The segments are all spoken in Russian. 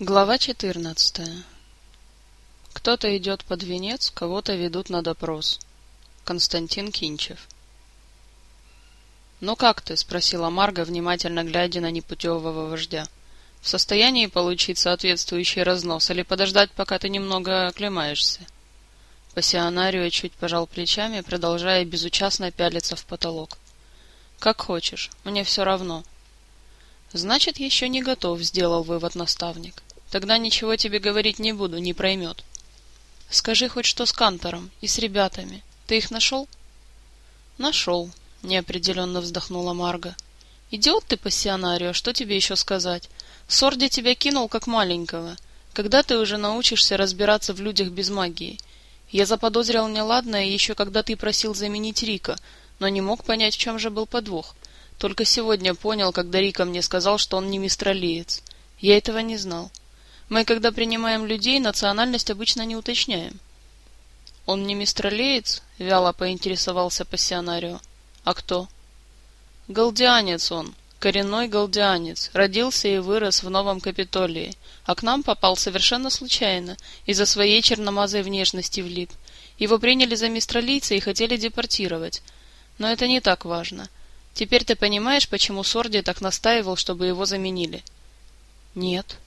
Глава 14. Кто-то идет под венец, кого-то ведут на допрос. Константин Кинчев. «Ну как ты?» — спросила Марга, внимательно глядя на непутевого вождя. «В состоянии получить соответствующий разнос или подождать, пока ты немного оклемаешься?» Пассионарио чуть пожал плечами, продолжая безучастно пялиться в потолок. «Как хочешь, мне все равно». «Значит, еще не готов», — сделал вывод наставник. Тогда ничего тебе говорить не буду, не проймет. Скажи хоть что с Кантором и с ребятами. Ты их нашел? Нашел, неопределенно вздохнула Марга. Идиот ты пассионарио, что тебе еще сказать? Сорди тебя кинул как маленького. Когда ты уже научишься разбираться в людях без магии? Я заподозрил неладное еще когда ты просил заменить Рика, но не мог понять, в чем же был подвох. Только сегодня понял, когда Рика мне сказал, что он не мистралиец. Я этого не знал. Мы, когда принимаем людей, национальность обычно не уточняем. Он не мистралеец? Вяло поинтересовался пассионарио. А кто? Галдианец он, коренной галдианец, родился и вырос в Новом Капитолии, а к нам попал совершенно случайно, из-за своей черномазой внешности влип. Его приняли за мистралийца и хотели депортировать. Но это не так важно. Теперь ты понимаешь, почему Сорди так настаивал, чтобы его заменили? Нет,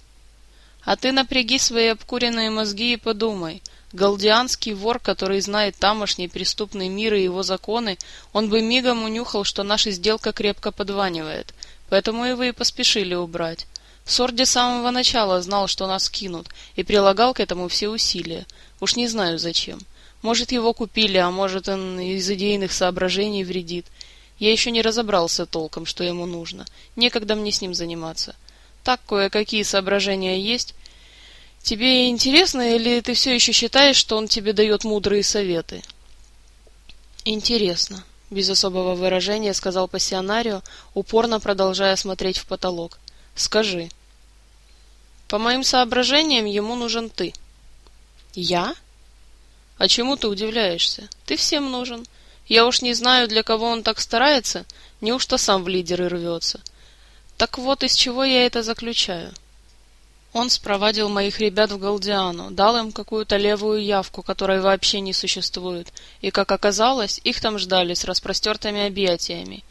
а ты напряги свои обкуренные мозги и подумай. Галдианский вор, который знает тамошний преступный мир и его законы, он бы мигом унюхал, что наша сделка крепко подванивает. Поэтому его и поспешили убрать. Сорди с самого начала знал, что нас кинут, и прилагал к этому все усилия. Уж не знаю зачем. Может, его купили, а может, он из идейных соображений вредит. Я еще не разобрался толком, что ему нужно. Некогда мне с ним заниматься. Так кое-какие соображения есть. Тебе интересно, или ты все еще считаешь, что он тебе дает мудрые советы? Интересно, без особого выражения сказал пассионарио, упорно продолжая смотреть в потолок. Скажи. По моим соображениям, ему нужен ты. Я? А чему ты удивляешься? Ты всем нужен. Я уж не знаю, для кого он так старается, неужто сам в лидеры рвется. Так вот, из чего я это заключаю. Он спровадил моих ребят в Галдиану, дал им какую-то левую явку, которой вообще не существует, и, как оказалось, их там ждали с распростертыми объятиями.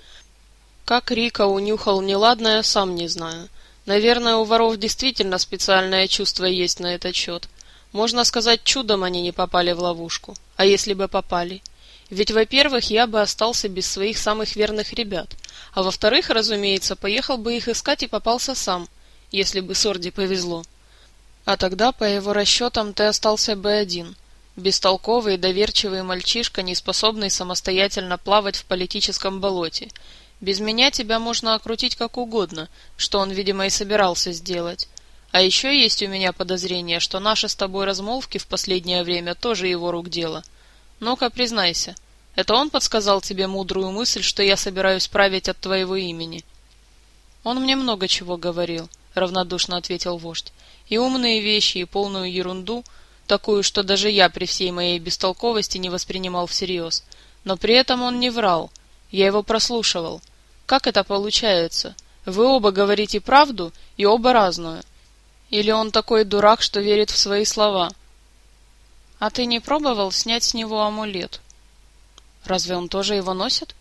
Как Рика унюхал неладное, сам не знаю. Наверное, у воров действительно специальное чувство есть на этот счет. Можно сказать, чудом они не попали в ловушку. А если бы попали? Ведь, во-первых, я бы остался без своих самых верных ребят, а во-вторых, разумеется, поехал бы их искать и попался сам, если бы Сорди повезло. А тогда, по его расчетам, ты остался бы один, бестолковый и доверчивый мальчишка, не способный самостоятельно плавать в политическом болоте. Без меня тебя можно окрутить как угодно, что он, видимо, и собирался сделать. А еще есть у меня подозрение, что наши с тобой размолвки в последнее время тоже его рук дело — ну-ка, признайся, это он подсказал тебе мудрую мысль, что я собираюсь править от твоего имени? Он мне много чего говорил, равнодушно ответил вождь. И умные вещи, и полную ерунду, такую, что даже я при всей моей бестолковости не воспринимал всерьез. Но при этом он не врал. Я его прослушивал. Как это получается? Вы оба говорите правду и оба разную. Или он такой дурак, что верит в свои слова? А ты не пробовал снять с него амулет? Разве он тоже его носит?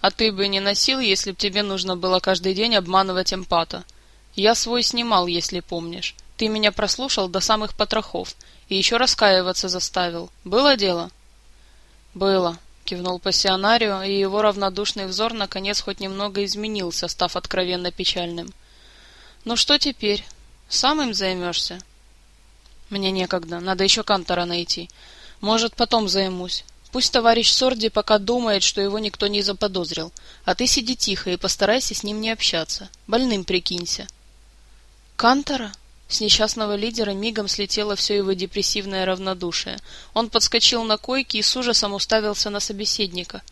А ты бы не носил, если б тебе нужно было каждый день обманывать эмпата. Я свой снимал, если помнишь. Ты меня прослушал до самых потрохов и еще раскаиваться заставил. Было дело? Было, кивнул пассионарио, и его равнодушный взор наконец хоть немного изменился, став откровенно печальным. Ну что теперь? Сам им займешься? Мне некогда, надо еще Кантора найти. Может, потом займусь. Пусть товарищ Сорди пока думает, что его никто не заподозрил, а ты сиди тихо и постарайся с ним не общаться. Больным прикинься. Кантора? С несчастного лидера мигом слетело все его депрессивное равнодушие. Он подскочил на койке и с ужасом уставился на собеседника.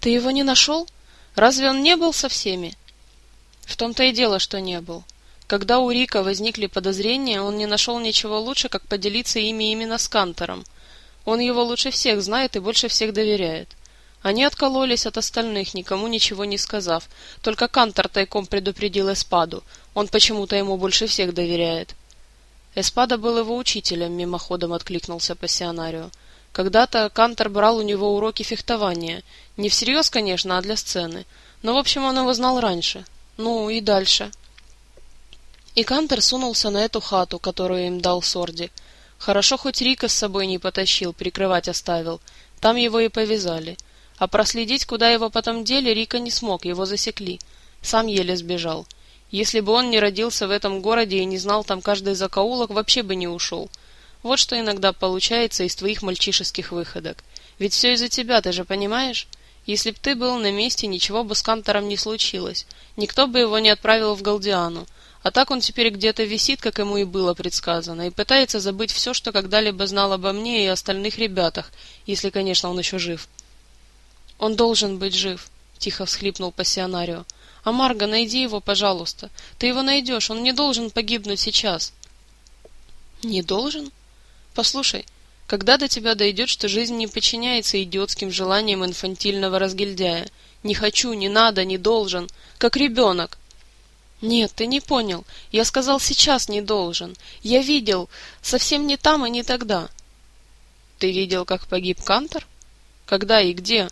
Ты его не нашел? Разве он не был со всеми? В том-то и дело, что не был. Когда у Рика возникли подозрения, он не нашел ничего лучше, как поделиться ими именно с Кантором. Он его лучше всех знает и больше всех доверяет. Они откололись от остальных, никому ничего не сказав. Только Кантор тайком предупредил Эспаду. Он почему-то ему больше всех доверяет. Эспада был его учителем, мимоходом откликнулся пассионарио. Когда-то Кантор брал у него уроки фехтования. Не всерьез, конечно, а для сцены. Но, в общем, он его знал раньше. Ну, и дальше. И Кантор сунулся на эту хату, которую им дал Сорди. Хорошо, хоть Рика с собой не потащил, прикрывать оставил. Там его и повязали. А проследить, куда его потом дели, Рика не смог, его засекли. Сам еле сбежал. Если бы он не родился в этом городе и не знал там каждый закоулок, вообще бы не ушел. Вот что иногда получается из твоих мальчишеских выходок. Ведь все из-за тебя, ты же понимаешь? Если б ты был на месте, ничего бы с Кантором не случилось. Никто бы его не отправил в Галдиану. А так он теперь где-то висит, как ему и было предсказано, и пытается забыть все, что когда-либо знал обо мне и остальных ребятах, если, конечно, он еще жив. «Он должен быть жив», — тихо всхлипнул пассионарио. «А Марго, найди его, пожалуйста. Ты его найдешь, он не должен погибнуть сейчас». «Не должен? Послушай, когда до тебя дойдет, что жизнь не подчиняется идиотским желаниям инфантильного разгильдяя? Не хочу, не надо, не должен. Как ребенок. «Нет, ты не понял. Я сказал, сейчас не должен. Я видел. Совсем не там и не тогда». «Ты видел, как погиб Кантор? Когда и где?»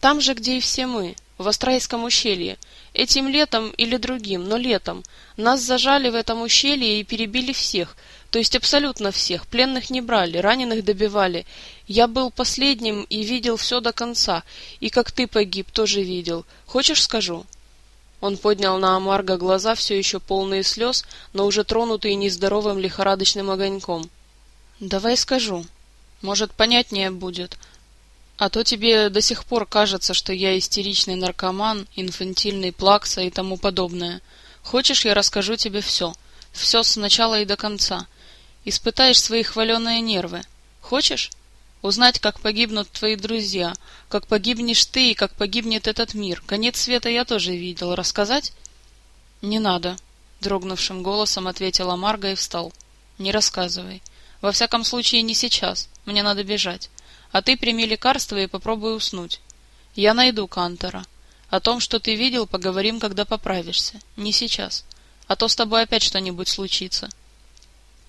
«Там же, где и все мы, в Астрайском ущелье. Этим летом или другим, но летом. Нас зажали в этом ущелье и перебили всех, то есть абсолютно всех. Пленных не брали, раненых добивали. Я был последним и видел все до конца. И как ты погиб, тоже видел. Хочешь, скажу?» Он поднял на Амарго глаза, все еще полные слез, но уже тронутые нездоровым лихорадочным огоньком. «Давай скажу. Может, понятнее будет. А то тебе до сих пор кажется, что я истеричный наркоман, инфантильный плакса и тому подобное. Хочешь, я расскажу тебе все. Все с начала и до конца. Испытаешь свои хваленые нервы. Хочешь?» Узнать, как погибнут твои друзья, как погибнешь ты и как погибнет этот мир. Конец света я тоже видел. Рассказать? Не надо, дрогнувшим голосом ответила Марга и встал. Не рассказывай. Во всяком случае, не сейчас. Мне надо бежать. А ты прими лекарство и попробуй уснуть. Я найду Кантора. О том, что ты видел, поговорим, когда поправишься. Не сейчас. А то с тобой опять что-нибудь случится.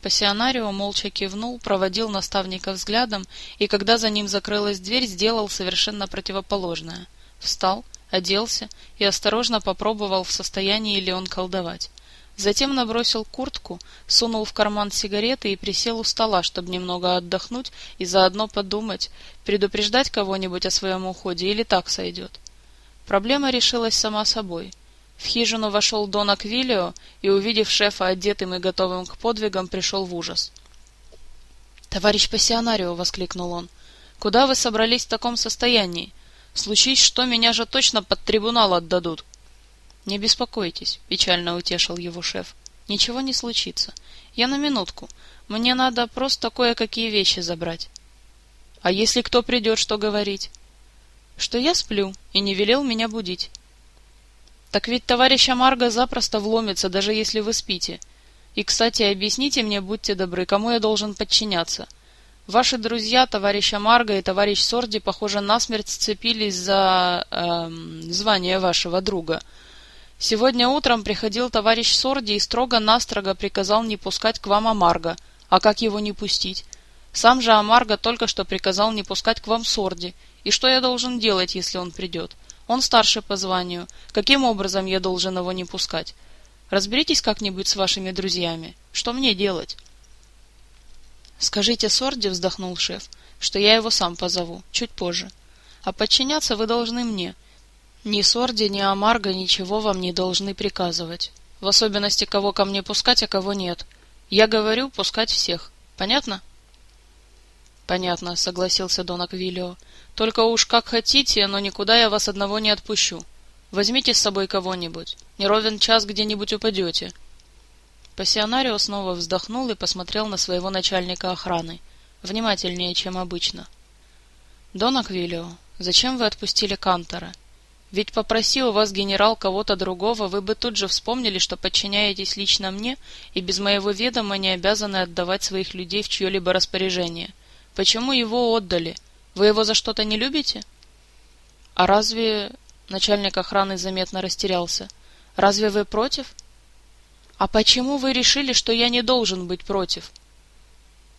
Пассионарио молча кивнул, проводил наставника взглядом и, когда за ним закрылась дверь, сделал совершенно противоположное. Встал, оделся и осторожно попробовал, в состоянии ли он колдовать. Затем набросил куртку, сунул в карман сигареты и присел у стола, чтобы немного отдохнуть и заодно подумать, предупреждать кого-нибудь о своем уходе или так сойдет. Проблема решилась сама собой — в хижину вошел Дон Аквилио и, увидев шефа одетым и готовым к подвигам, пришел в ужас. «Товарищ пассионарио!» — воскликнул он. «Куда вы собрались в таком состоянии? Случись что, меня же точно под трибунал отдадут!» «Не беспокойтесь», — печально утешил его шеф. «Ничего не случится. Я на минутку. Мне надо просто кое-какие вещи забрать». «А если кто придет, что говорить?» «Что я сплю и не велел меня будить». Так ведь товарищ Амарго запросто вломится, даже если вы спите. И, кстати, объясните мне, будьте добры, кому я должен подчиняться. Ваши друзья, товарищ Амарго и товарищ Сорди, похоже, насмерть сцепились за эм, звание вашего друга. Сегодня утром приходил товарищ Сорди и строго-настрого приказал не пускать к вам Амарго. А как его не пустить? Сам же Амарго только что приказал не пускать к вам Сорди. И что я должен делать, если он придет? Он старше по званию. Каким образом я должен его не пускать? Разберитесь как-нибудь с вашими друзьями. Что мне делать? Скажите Сорди, вздохнул шеф, что я его сам позову, чуть позже. А подчиняться вы должны мне. Ни Сорди, ни Амарго ничего вам не должны приказывать. В особенности, кого ко мне пускать, а кого нет. Я говорю, пускать всех. Понятно? Понятно, согласился Дон Аквилио. Только уж как хотите, но никуда я вас одного не отпущу. Возьмите с собой кого-нибудь. Не ровен час где-нибудь упадете. Пассионарио снова вздохнул и посмотрел на своего начальника охраны. Внимательнее, чем обычно. «Дон Аквилио, зачем вы отпустили Кантора? Ведь попроси у вас генерал кого-то другого, вы бы тут же вспомнили, что подчиняетесь лично мне и без моего ведома не обязаны отдавать своих людей в чье-либо распоряжение. Почему его отдали? Вы его за что-то не любите? А разве... Начальник охраны заметно растерялся. Разве вы против? «А почему вы решили, что я не должен быть против?»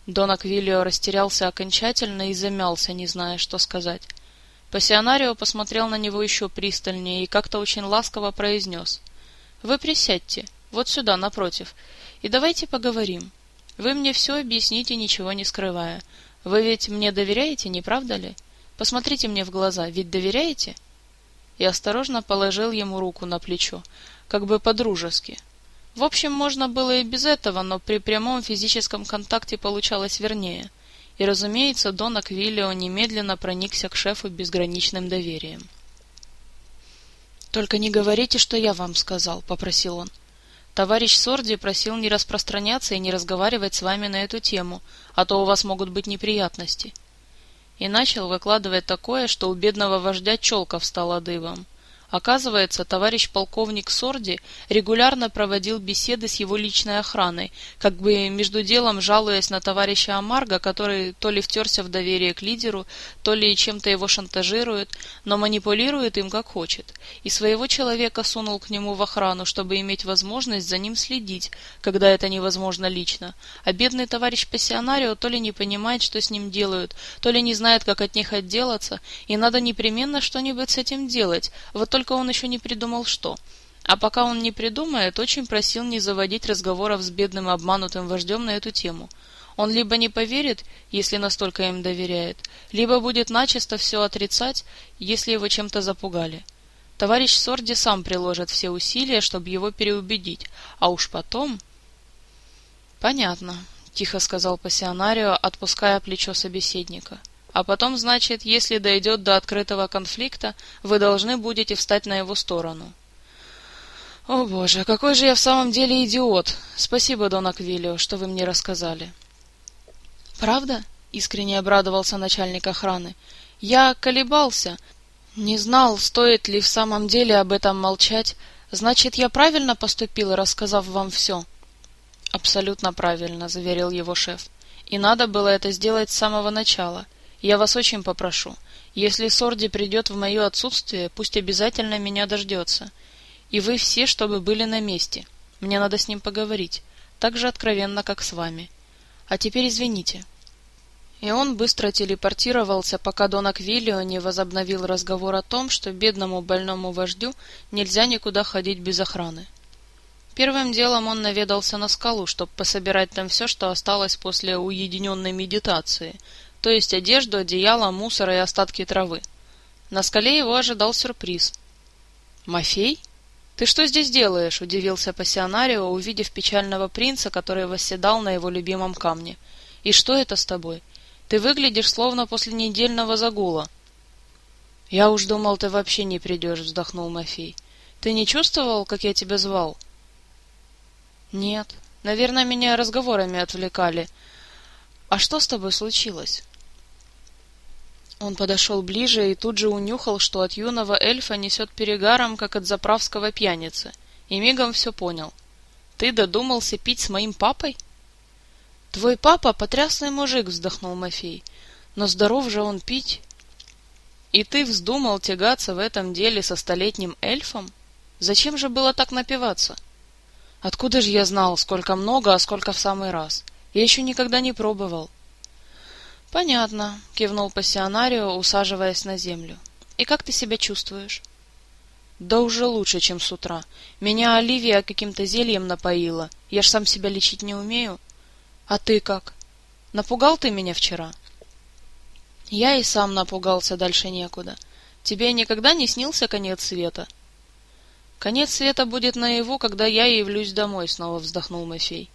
Дон Аквилио растерялся окончательно и замялся, не зная, что сказать. Пассионарио посмотрел на него еще пристальнее и как-то очень ласково произнес. «Вы присядьте, вот сюда, напротив, и давайте поговорим. Вы мне все объясните, ничего не скрывая. Вы ведь мне доверяете, не правда ли? Посмотрите мне в глаза, ведь доверяете?» И осторожно положил ему руку на плечо, как бы по-дружески, в общем, можно было и без этого, но при прямом физическом контакте получалось вернее. И, разумеется, Дон Аквилио немедленно проникся к шефу безграничным доверием. «Только не говорите, что я вам сказал», — попросил он. «Товарищ Сорди просил не распространяться и не разговаривать с вами на эту тему, а то у вас могут быть неприятности». И начал выкладывать такое, что у бедного вождя челка встала дыбом. Оказывается, товарищ полковник Сорди регулярно проводил беседы с его личной охраной, как бы между делом жалуясь на товарища Амарга, который то ли втерся в доверие к лидеру, то ли чем-то его шантажирует, но манипулирует им как хочет, и своего человека сунул к нему в охрану, чтобы иметь возможность за ним следить, когда это невозможно лично. А бедный товарищ пассионарио то ли не понимает, что с ним делают, то ли не знает, как от них отделаться, и надо непременно что-нибудь с этим делать, вот только он еще не придумал что. А пока он не придумает, очень просил не заводить разговоров с бедным обманутым вождем на эту тему. Он либо не поверит, если настолько им доверяет, либо будет начисто все отрицать, если его чем-то запугали. Товарищ Сорди сам приложит все усилия, чтобы его переубедить, а уж потом... — Понятно, — тихо сказал пассионарио, отпуская плечо собеседника. — а потом, значит, если дойдет до открытого конфликта, вы должны будете встать на его сторону. О боже, какой же я в самом деле идиот! Спасибо, Дон Аквилио, что вы мне рассказали. Правда? Искренне обрадовался начальник охраны. Я колебался, не знал, стоит ли в самом деле об этом молчать. Значит, я правильно поступил, рассказав вам все? Абсолютно правильно, заверил его шеф. И надо было это сделать с самого начала — я вас очень попрошу, если Сорди придет в мое отсутствие, пусть обязательно меня дождется. И вы все, чтобы были на месте. Мне надо с ним поговорить, так же откровенно, как с вами. А теперь извините». И он быстро телепортировался, пока Дон Аквилио не возобновил разговор о том, что бедному больному вождю нельзя никуда ходить без охраны. Первым делом он наведался на скалу, чтобы пособирать там все, что осталось после уединенной медитации, то есть одежду, одеяло, мусор и остатки травы. На скале его ожидал сюрприз. «Мафей? Ты что здесь делаешь?» — удивился пассионарио, увидев печального принца, который восседал на его любимом камне. «И что это с тобой? Ты выглядишь словно после недельного загула». «Я уж думал, ты вообще не придешь», — вздохнул Мафей. «Ты не чувствовал, как я тебя звал?» «Нет. Наверное, меня разговорами отвлекали. А что с тобой случилось?» Он подошел ближе и тут же унюхал, что от юного эльфа несет перегаром, как от заправского пьяницы, и мигом все понял. «Ты додумался пить с моим папой?» «Твой папа — потрясный мужик», — вздохнул Мафей. «Но здоров же он пить». «И ты вздумал тягаться в этом деле со столетним эльфом? Зачем же было так напиваться?» «Откуда же я знал, сколько много, а сколько в самый раз? Я еще никогда не пробовал». «Понятно», — кивнул пассионарио, усаживаясь на землю. «И как ты себя чувствуешь?» «Да уже лучше, чем с утра. Меня Оливия каким-то зельем напоила. Я ж сам себя лечить не умею. А ты как? Напугал ты меня вчера?» «Я и сам напугался, дальше некуда. Тебе никогда не снился конец света?» «Конец света будет наяву, когда я явлюсь домой», — снова вздохнул Мафей.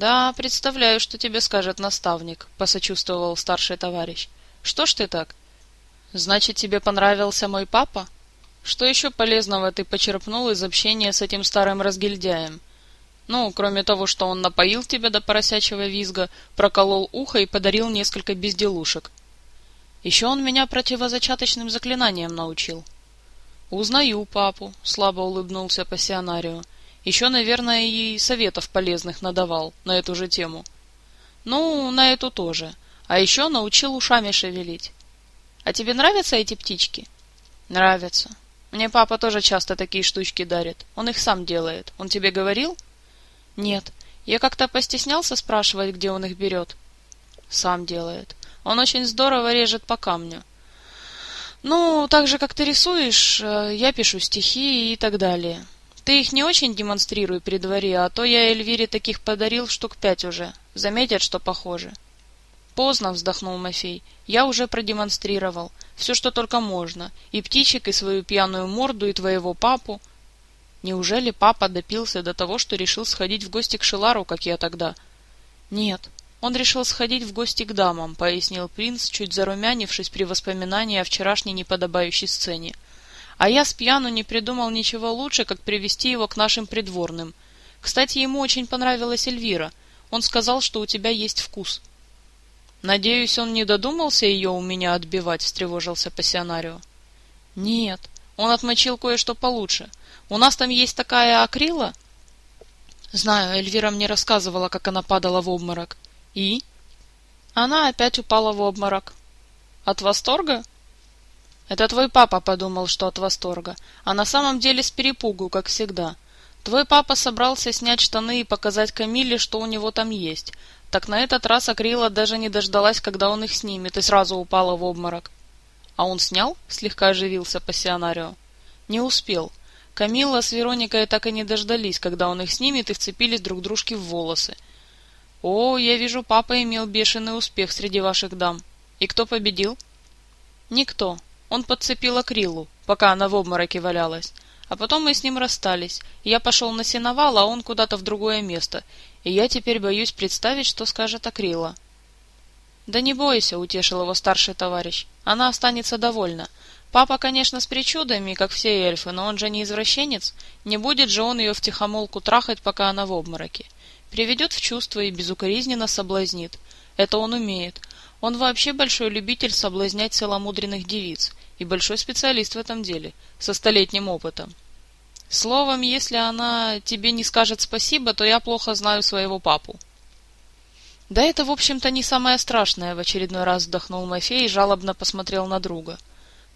«Да, представляю, что тебе скажет наставник», — посочувствовал старший товарищ. «Что ж ты так? Значит, тебе понравился мой папа? Что еще полезного ты почерпнул из общения с этим старым разгильдяем? Ну, кроме того, что он напоил тебя до поросячьего визга, проколол ухо и подарил несколько безделушек. Еще он меня противозачаточным заклинаниям научил». «Узнаю папу», — слабо улыбнулся пассионарио. Еще, наверное, и советов полезных надавал на эту же тему. Ну, на эту тоже. А еще научил ушами шевелить. А тебе нравятся эти птички? Нравятся. Мне папа тоже часто такие штучки дарит. Он их сам делает. Он тебе говорил? Нет. Я как-то постеснялся спрашивать, где он их берет. Сам делает. Он очень здорово режет по камню. Ну, так же, как ты рисуешь, э, я пишу стихи и так далее. Ты их не очень демонстрируй при дворе, а то я Эльвире таких подарил штук пять уже. Заметят, что похоже. Поздно, вздохнул Мафей. Я уже продемонстрировал. Все, что только можно. И птичек, и свою пьяную морду, и твоего папу. Неужели папа допился до того, что решил сходить в гости к Шилару, как я тогда? Нет, он решил сходить в гости к дамам, пояснил принц, чуть зарумянившись при воспоминании о вчерашней неподобающей сцене. А я с пьяну не придумал ничего лучше, как привести его к нашим придворным. Кстати, ему очень понравилась Эльвира. Он сказал, что у тебя есть вкус. Надеюсь, он не додумался ее у меня отбивать, встревожился пассионарио. Нет, он отмочил кое-что получше. У нас там есть такая акрила. Знаю, Эльвира мне рассказывала, как она падала в обморок. И? Она опять упала в обморок. От восторга? Это твой папа подумал, что от восторга, а на самом деле с перепугу, как всегда. Твой папа собрался снять штаны и показать Камиле, что у него там есть. Так на этот раз Акрила даже не дождалась, когда он их снимет, и сразу упала в обморок. А он снял? Слегка оживился пассионарио. Не успел. Камилла с Вероникой так и не дождались, когда он их снимет, и вцепились друг дружке в волосы. О, я вижу, папа имел бешеный успех среди ваших дам. И кто победил? Никто. Он подцепил Акрилу, пока она в обмороке валялась. А потом мы с ним расстались. Я пошел на сеновал, а он куда-то в другое место. И я теперь боюсь представить, что скажет Акрила. Да не бойся, утешил его старший товарищ. Она останется довольна. Папа, конечно, с причудами, как все эльфы, но он же не извращенец. Не будет же он ее втихомолку трахать, пока она в обмороке приведет в чувство и безукоризненно соблазнит. Это он умеет. Он вообще большой любитель соблазнять целомудренных девиц и большой специалист в этом деле, со столетним опытом. Словом, если она тебе не скажет спасибо, то я плохо знаю своего папу. Да это, в общем-то, не самое страшное, в очередной раз вздохнул Мафей и жалобно посмотрел на друга.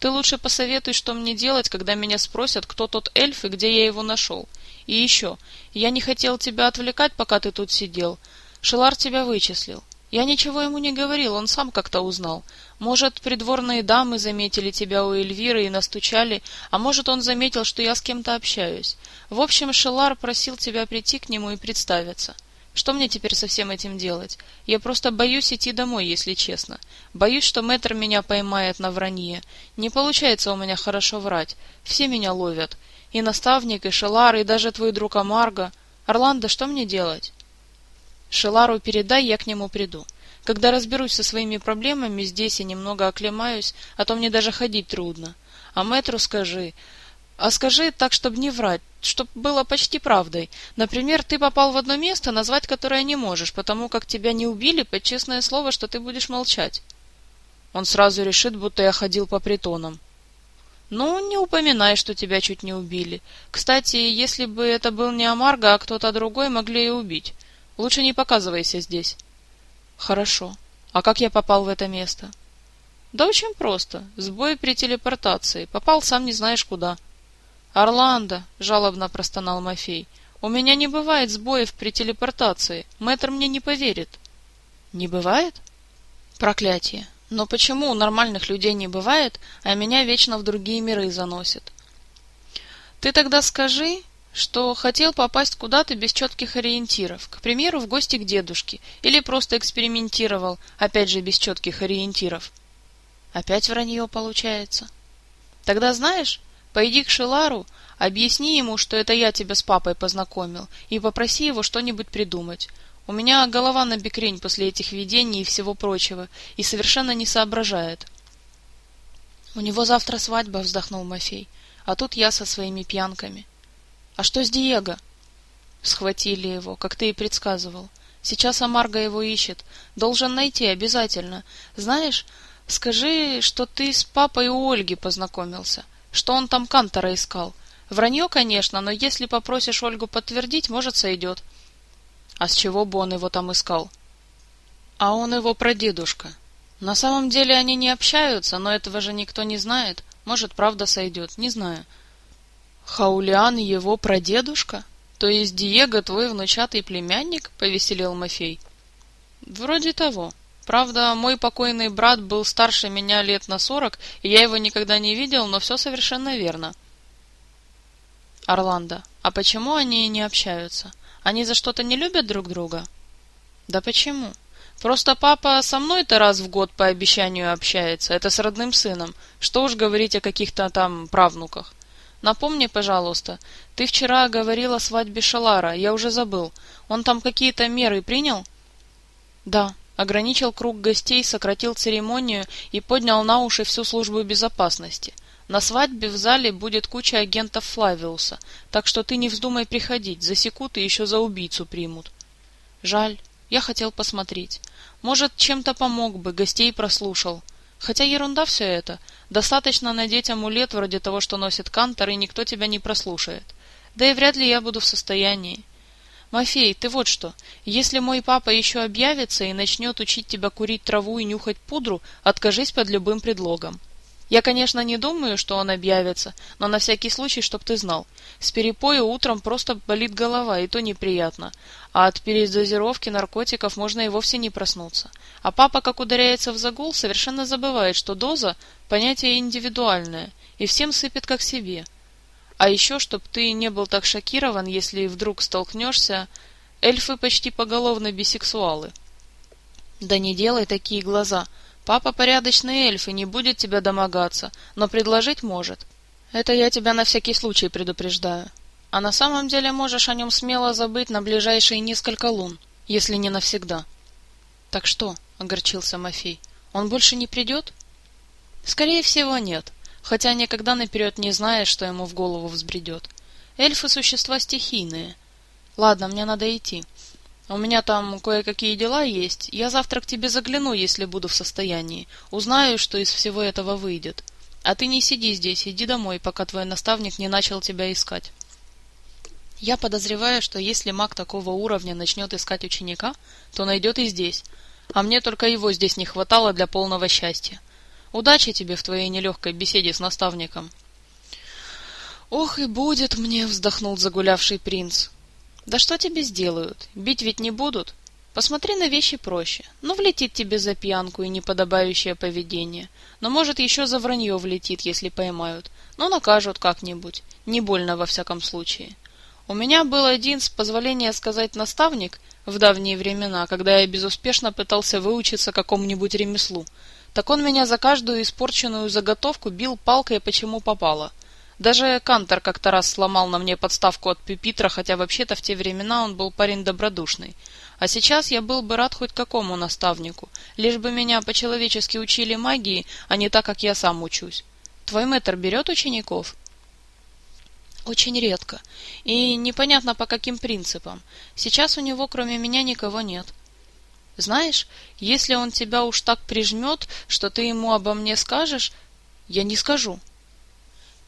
Ты лучше посоветуй, что мне делать, когда меня спросят, кто тот эльф и где я его нашел. И еще, я не хотел тебя отвлекать, пока ты тут сидел. Шелар тебя вычислил. Я ничего ему не говорил, он сам как-то узнал. Может, придворные дамы заметили тебя у Эльвиры и настучали, а может, он заметил, что я с кем-то общаюсь. В общем, Шелар просил тебя прийти к нему и представиться. Что мне теперь со всем этим делать? Я просто боюсь идти домой, если честно. Боюсь, что мэтр меня поймает на вранье. Не получается у меня хорошо врать. Все меня ловят. И наставник, и Шелар, и даже твой друг Амарго. Орландо, что мне делать? Шелару передай, я к нему приду. Когда разберусь со своими проблемами здесь и немного оклемаюсь, а то мне даже ходить трудно. А мэтру скажи... А скажи так, чтобы не врать, чтобы было почти правдой. Например, ты попал в одно место, назвать которое не можешь, потому как тебя не убили под честное слово, что ты будешь молчать. Он сразу решит, будто я ходил по притонам. Ну, не упоминай, что тебя чуть не убили. Кстати, если бы это был не Амарго, а кто-то другой, могли и убить. Лучше не показывайся здесь. Хорошо. А как я попал в это место? Да очень просто. Сбой при телепортации. Попал сам не знаешь куда. Орландо, жалобно простонал Мафей. У меня не бывает сбоев при телепортации. Мэтр мне не поверит. Не бывает? Проклятие. Но почему у нормальных людей не бывает, а меня вечно в другие миры заносит? Ты тогда скажи, что хотел попасть куда-то без четких ориентиров, к примеру, в гости к дедушке, или просто экспериментировал, опять же без четких ориентиров. Опять вранье получается. Тогда знаешь, пойди к Шелару, объясни ему, что это я тебя с папой познакомил, и попроси его что-нибудь придумать. У меня голова на бекрень после этих видений и всего прочего, и совершенно не соображает. У него завтра свадьба, вздохнул Мафей, а тут я со своими пьянками. А что с Диего? Схватили его, как ты и предсказывал. Сейчас Амарго его ищет. Должен найти обязательно. Знаешь, скажи, что ты с папой у Ольги познакомился, что он там Кантора искал. Вранье, конечно, но если попросишь Ольгу подтвердить, может, сойдет. А с чего бы он его там искал? А он его прадедушка. На самом деле они не общаются, но этого же никто не знает. Может, правда сойдет, не знаю. Хаулиан его прадедушка? То есть Диего твой внучатый племянник? Повеселел Мафей. Вроде того. Правда, мой покойный брат был старше меня лет на сорок, и я его никогда не видел, но все совершенно верно. Орландо, а почему они не общаются? Они за что-то не любят друг друга? Да почему? Просто папа со мной-то раз в год по обещанию общается, это с родным сыном. Что уж говорить о каких-то там правнуках. Напомни, пожалуйста, ты вчера говорил о свадьбе Шалара, я уже забыл. Он там какие-то меры принял? Да, ограничил круг гостей, сократил церемонию и поднял на уши всю службу безопасности. На свадьбе в зале будет куча агентов Флавиуса, так что ты не вздумай приходить, засекут и еще за убийцу примут. Жаль, я хотел посмотреть. Может, чем-то помог бы, гостей прослушал. Хотя ерунда все это. Достаточно надеть амулет вроде того, что носит Кантор, и никто тебя не прослушает. Да и вряд ли я буду в состоянии. Мафей, ты вот что. Если мой папа еще объявится и начнет учить тебя курить траву и нюхать пудру, откажись под любым предлогом. Я, конечно, не думаю, что он объявится, но на всякий случай, чтоб ты знал. С перепоя утром просто болит голова, и то неприятно. А от передозировки наркотиков можно и вовсе не проснуться. А папа, как ударяется в загул, совершенно забывает, что доза – понятие индивидуальное, и всем сыпет как себе. А еще, чтоб ты не был так шокирован, если вдруг столкнешься... Эльфы почти поголовно бисексуалы. Да не делай такие глаза – Папа порядочный эльф и не будет тебя домогаться, но предложить может. Это я тебя на всякий случай предупреждаю. А на самом деле можешь о нем смело забыть на ближайшие несколько лун, если не навсегда. Так что, — огорчился Мафей, — он больше не придет? Скорее всего, нет, хотя никогда наперед не знаешь, что ему в голову взбредет. Эльфы — существа стихийные. Ладно, мне надо идти. У меня там кое-какие дела есть. Я завтра к тебе загляну, если буду в состоянии. Узнаю, что из всего этого выйдет. А ты не сиди здесь, иди домой, пока твой наставник не начал тебя искать. Я подозреваю, что если маг такого уровня начнет искать ученика, то найдет и здесь. А мне только его здесь не хватало для полного счастья. Удачи тебе в твоей нелегкой беседе с наставником. Ох и будет мне, вздохнул загулявший принц. Да что тебе сделают? Бить ведь не будут. Посмотри на вещи проще. Ну, влетит тебе за пьянку и неподобающее поведение. Но, может, еще за вранье влетит, если поймают. Но накажут как-нибудь. Не больно, во всяком случае. У меня был один, с позволения сказать, наставник в давние времена, когда я безуспешно пытался выучиться какому-нибудь ремеслу. Так он меня за каждую испорченную заготовку бил палкой, почему попало — даже Кантор как-то раз сломал на мне подставку от пюпитра, хотя вообще-то в те времена он был парень добродушный. А сейчас я был бы рад хоть какому наставнику, лишь бы меня по-человечески учили магии, а не так, как я сам учусь. Твой мэтр берет учеников? Очень редко. И непонятно по каким принципам. Сейчас у него кроме меня никого нет. Знаешь, если он тебя уж так прижмет, что ты ему обо мне скажешь, я не скажу.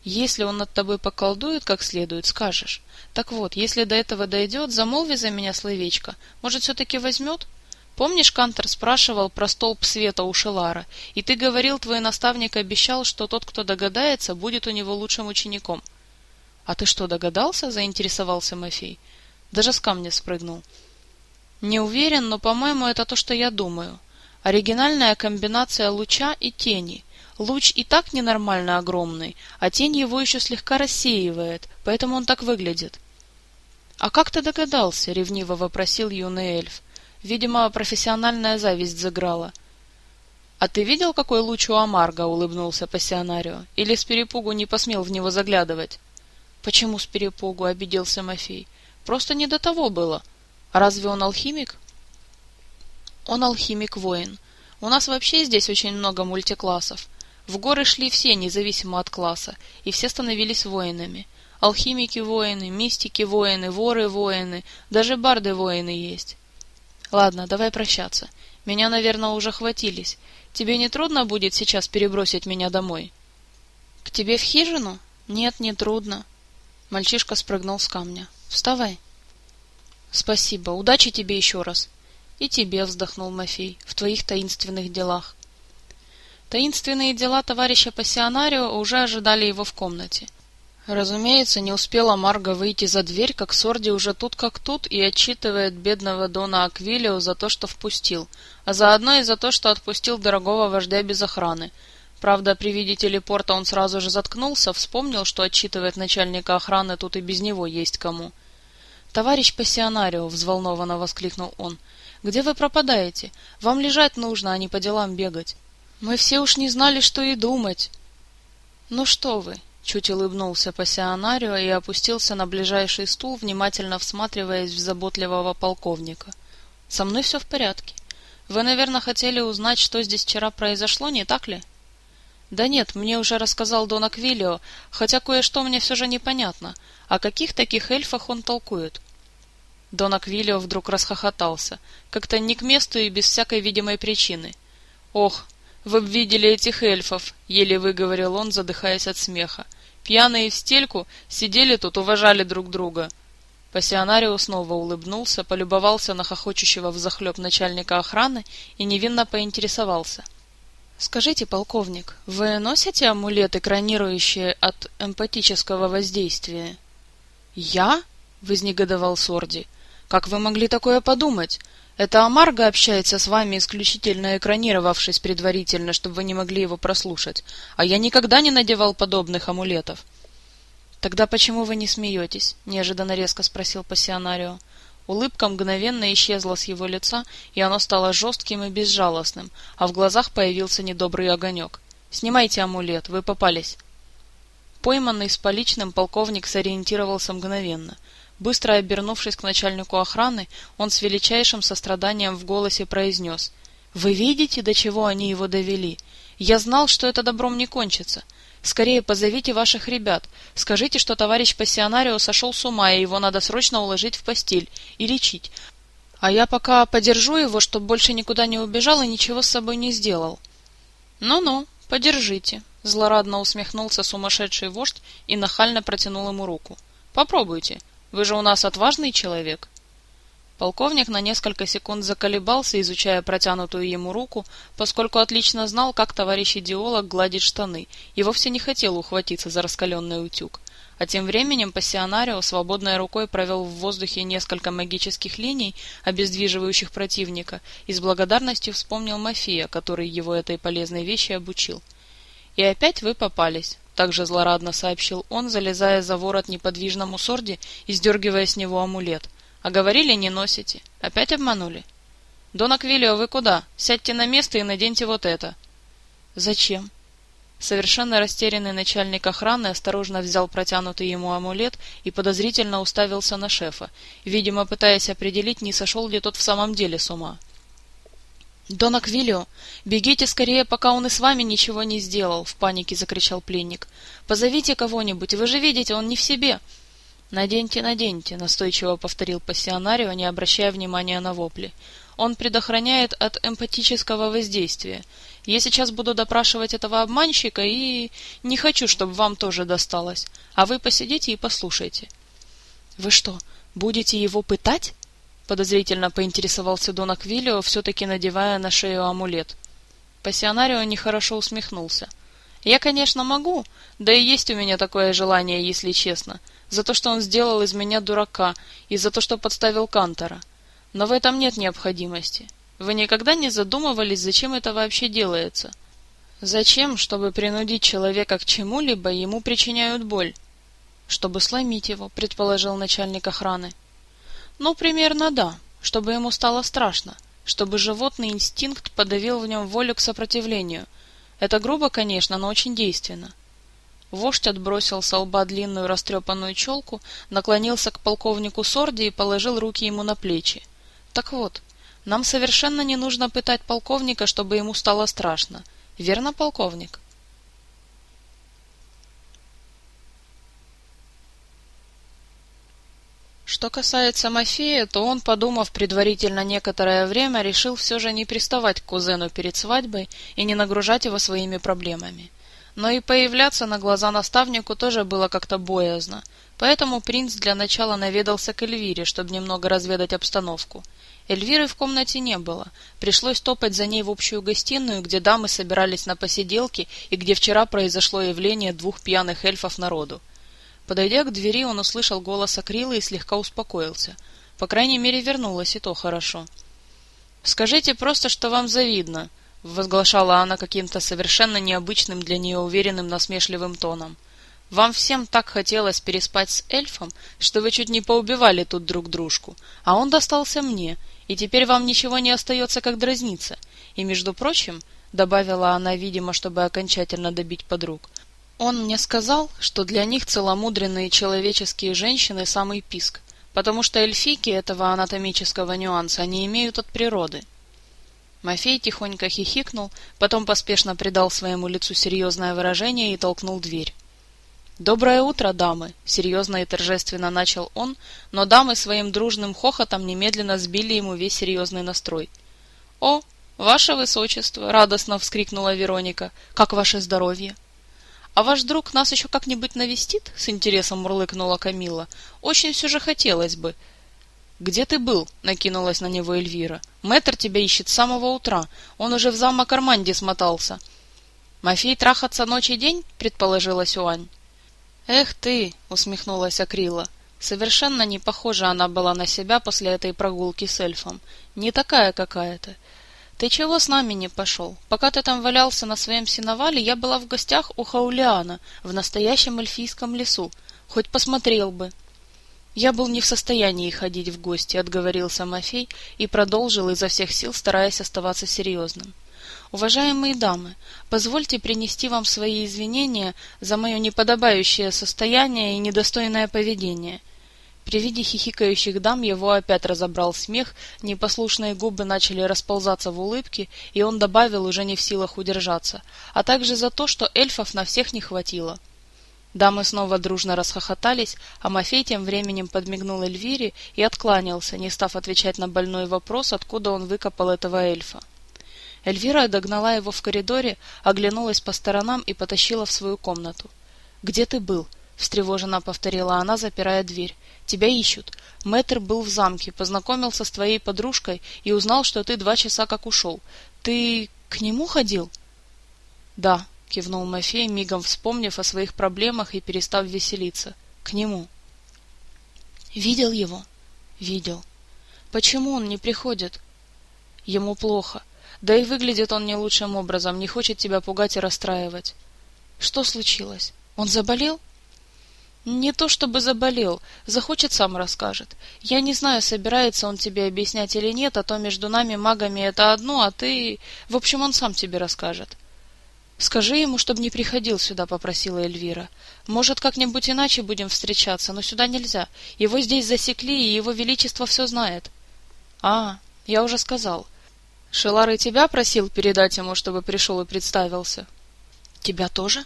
Если он над тобой поколдует как следует, скажешь. Так вот, если до этого дойдет, замолви за меня словечко. Может, все-таки возьмет? Помнишь, Кантор спрашивал про столб света у Шелара, и ты говорил, твой наставник обещал, что тот, кто догадается, будет у него лучшим учеником. — А ты что, догадался? — заинтересовался Мафей. Даже с камня спрыгнул. — Не уверен, но, по-моему, это то, что я думаю. Оригинальная комбинация луча и тени. Луч и так ненормально огромный, а тень его еще слегка рассеивает, поэтому он так выглядит. — А как ты догадался? — ревниво вопросил юный эльф. Видимо, профессиональная зависть заграла. — А ты видел, какой луч у Амарга? — улыбнулся пассионарио. — Или с перепугу не посмел в него заглядывать? — Почему с перепугу? — обиделся Мафей. — Просто не до того было. А разве он алхимик? — Он алхимик-воин. У нас вообще здесь очень много мультиклассов. В горы шли все, независимо от класса, и все становились воинами. Алхимики-воины, мистики-воины, воры-воины, даже барды-воины есть. Ладно, давай прощаться. Меня, наверное, уже хватились. Тебе не трудно будет сейчас перебросить меня домой? К тебе в хижину? Нет, не трудно. Мальчишка спрыгнул с камня. Вставай. Спасибо. Удачи тебе еще раз. И тебе, вздохнул Мафей, в твоих таинственных делах. Таинственные дела товарища пассионарио уже ожидали его в комнате. Разумеется, не успела Марга выйти за дверь, как Сорди уже тут как тут и отчитывает бедного Дона Аквилио за то, что впустил, а заодно и за то, что отпустил дорогого вождя без охраны. Правда, при виде телепорта он сразу же заткнулся, вспомнил, что отчитывает начальника охраны тут и без него есть кому. «Товарищ пассионарио!» — взволнованно воскликнул он. «Где вы пропадаете? Вам лежать нужно, а не по делам бегать. Мы все уж не знали, что и думать». «Ну что вы!» Чуть улыбнулся пассионарио и опустился на ближайший стул, внимательно всматриваясь в заботливого полковника. «Со мной все в порядке. Вы, наверное, хотели узнать, что здесь вчера произошло, не так ли?» «Да нет, мне уже рассказал Дон Аквилио, хотя кое-что мне все же непонятно. О каких таких эльфах он толкует?» Дон Аквилио вдруг расхохотался, как-то не к месту и без всякой видимой причины. «Ох, вы б видели этих эльфов!» — еле выговорил он, задыхаясь от смеха. Пьяные в стельку сидели тут, уважали друг друга. Пассионарио снова улыбнулся, полюбовался на хохочущего взахлеб начальника охраны и невинно поинтересовался. «Скажите, полковник, вы носите амулет, экранирующий от эмпатического воздействия?» «Я?» — вознегодовал Сорди. «Как вы могли такое подумать? Это Амарго общается с вами, исключительно экранировавшись предварительно, чтобы вы не могли его прослушать. А я никогда не надевал подобных амулетов. Тогда почему вы не смеетесь? Неожиданно резко спросил пассионарио. Улыбка мгновенно исчезла с его лица, и оно стало жестким и безжалостным, а в глазах появился недобрый огонек. «Снимайте амулет, вы попались». Пойманный с поличным, полковник сориентировался мгновенно. Быстро обернувшись к начальнику охраны, он с величайшим состраданием в голосе произнес «Вы видите, до чего они его довели? Я знал, что это добром не кончится. Скорее позовите ваших ребят. Скажите, что товарищ пассионарио сошел с ума, и его надо срочно уложить в постель и лечить. А я пока подержу его, чтоб больше никуда не убежал и ничего с собой не сделал». «Ну-ну, подержите», — злорадно усмехнулся сумасшедший вождь и нахально протянул ему руку. «Попробуйте. Вы же у нас отважный человек. Полковник на несколько секунд заколебался, изучая протянутую ему руку, поскольку отлично знал, как товарищ идеолог гладит штаны, и вовсе не хотел ухватиться за раскаленный утюг. А тем временем пассионарио свободной рукой провел в воздухе несколько магических линий, обездвиживающих противника, и с благодарностью вспомнил Мафия, который его этой полезной вещи обучил. «И опять вы попались также злорадно сообщил он, залезая за ворот неподвижному сорде и сдергивая с него амулет. А говорили, не носите. Опять обманули? Дон Аквилио, вы куда? Сядьте на место и наденьте вот это. Зачем? Совершенно растерянный начальник охраны осторожно взял протянутый ему амулет и подозрительно уставился на шефа, видимо, пытаясь определить, не сошел ли тот в самом деле с ума. «Дон Аквилио, бегите скорее, пока он и с вами ничего не сделал!» — в панике закричал пленник. «Позовите кого-нибудь, вы же видите, он не в себе!» «Наденьте, наденьте!» — настойчиво повторил пассионарио, не обращая внимания на вопли. «Он предохраняет от эмпатического воздействия. Я сейчас буду допрашивать этого обманщика и... не хочу, чтобы вам тоже досталось. А вы посидите и послушайте». «Вы что, будете его пытать?» Подозрительно поинтересовался Дон Аквилио, все-таки надевая на шею амулет. Пассионарио нехорошо усмехнулся. «Я, конечно, могу, да и есть у меня такое желание, если честно, за то, что он сделал из меня дурака и за то, что подставил Кантора. Но в этом нет необходимости. Вы никогда не задумывались, зачем это вообще делается? Зачем, чтобы принудить человека к чему-либо, ему причиняют боль? Чтобы сломить его, предположил начальник охраны. Ну, примерно да, чтобы ему стало страшно, чтобы животный инстинкт подавил в нем волю к сопротивлению. Это грубо, конечно, но очень действенно. Вождь отбросил со лба длинную растрепанную челку, наклонился к полковнику Сорди и положил руки ему на плечи. Так вот, нам совершенно не нужно пытать полковника, чтобы ему стало страшно. Верно, полковник? Что касается Мафея, то он, подумав предварительно некоторое время, решил все же не приставать к кузену перед свадьбой и не нагружать его своими проблемами. Но и появляться на глаза наставнику тоже было как-то боязно, поэтому принц для начала наведался к Эльвире, чтобы немного разведать обстановку. Эльвиры в комнате не было, пришлось топать за ней в общую гостиную, где дамы собирались на посиделки и где вчера произошло явление двух пьяных эльфов народу. Подойдя к двери, он услышал голос Акрилы и слегка успокоился. По крайней мере, вернулась, и то хорошо. «Скажите просто, что вам завидно», — возглашала она каким-то совершенно необычным для нее уверенным насмешливым тоном. «Вам всем так хотелось переспать с эльфом, что вы чуть не поубивали тут друг дружку, а он достался мне, и теперь вам ничего не остается, как дразниться. И, между прочим, — добавила она, видимо, чтобы окончательно добить подруг, он мне сказал, что для них целомудренные человеческие женщины самый писк, потому что эльфийки этого анатомического нюанса не имеют от природы. Мафей тихонько хихикнул, потом поспешно придал своему лицу серьезное выражение и толкнул дверь. «Доброе утро, дамы!» — серьезно и торжественно начал он, но дамы своим дружным хохотом немедленно сбили ему весь серьезный настрой. «О, ваше высочество!» — радостно вскрикнула Вероника. «Как ваше здоровье?» «А ваш друг нас еще как-нибудь навестит?» — с интересом мурлыкнула Камила. «Очень все же хотелось бы». «Где ты был?» — накинулась на него Эльвира. «Мэтр тебя ищет с самого утра. Он уже в замок Арманди смотался». «Мафей трахаться ночь и день?» — предположила Сюань. «Эх ты!» — усмехнулась Акрила. Совершенно не похожа она была на себя после этой прогулки с эльфом. Не такая какая-то. «Ты чего с нами не пошел? Пока ты там валялся на своем сеновале, я была в гостях у Хаулиана, в настоящем эльфийском лесу. Хоть посмотрел бы». «Я был не в состоянии ходить в гости», — отговорился Мафей и продолжил изо всех сил, стараясь оставаться серьезным. «Уважаемые дамы, позвольте принести вам свои извинения за мое неподобающее состояние и недостойное поведение». При виде хихикающих дам его опять разобрал смех, непослушные губы начали расползаться в улыбке, и он добавил, уже не в силах удержаться, а также за то, что эльфов на всех не хватило. Дамы снова дружно расхохотались, а Мафей тем временем подмигнул Эльвире и откланялся, не став отвечать на больной вопрос, откуда он выкопал этого эльфа. Эльвира догнала его в коридоре, оглянулась по сторонам и потащила в свою комнату. «Где ты был?» — встревоженно повторила она, запирая дверь. Тебя ищут. Мэтр был в замке, познакомился с твоей подружкой и узнал, что ты два часа как ушел. Ты к нему ходил? Да, кивнул Мафей, мигом вспомнив о своих проблемах и перестав веселиться. К нему. Видел его? Видел. Почему он не приходит? Ему плохо. Да и выглядит он не лучшим образом, не хочет тебя пугать и расстраивать. Что случилось? Он заболел? Не то чтобы заболел, захочет сам расскажет. Я не знаю, собирается он тебе объяснять или нет, а то между нами магами это одно, а ты... В общем, он сам тебе расскажет. Скажи ему, чтобы не приходил сюда, попросила Эльвира. Может, как-нибудь иначе будем встречаться, но сюда нельзя. Его здесь засекли, и его величество все знает. А, я уже сказал. Шелар и тебя просил передать ему, чтобы пришел и представился. Тебя тоже?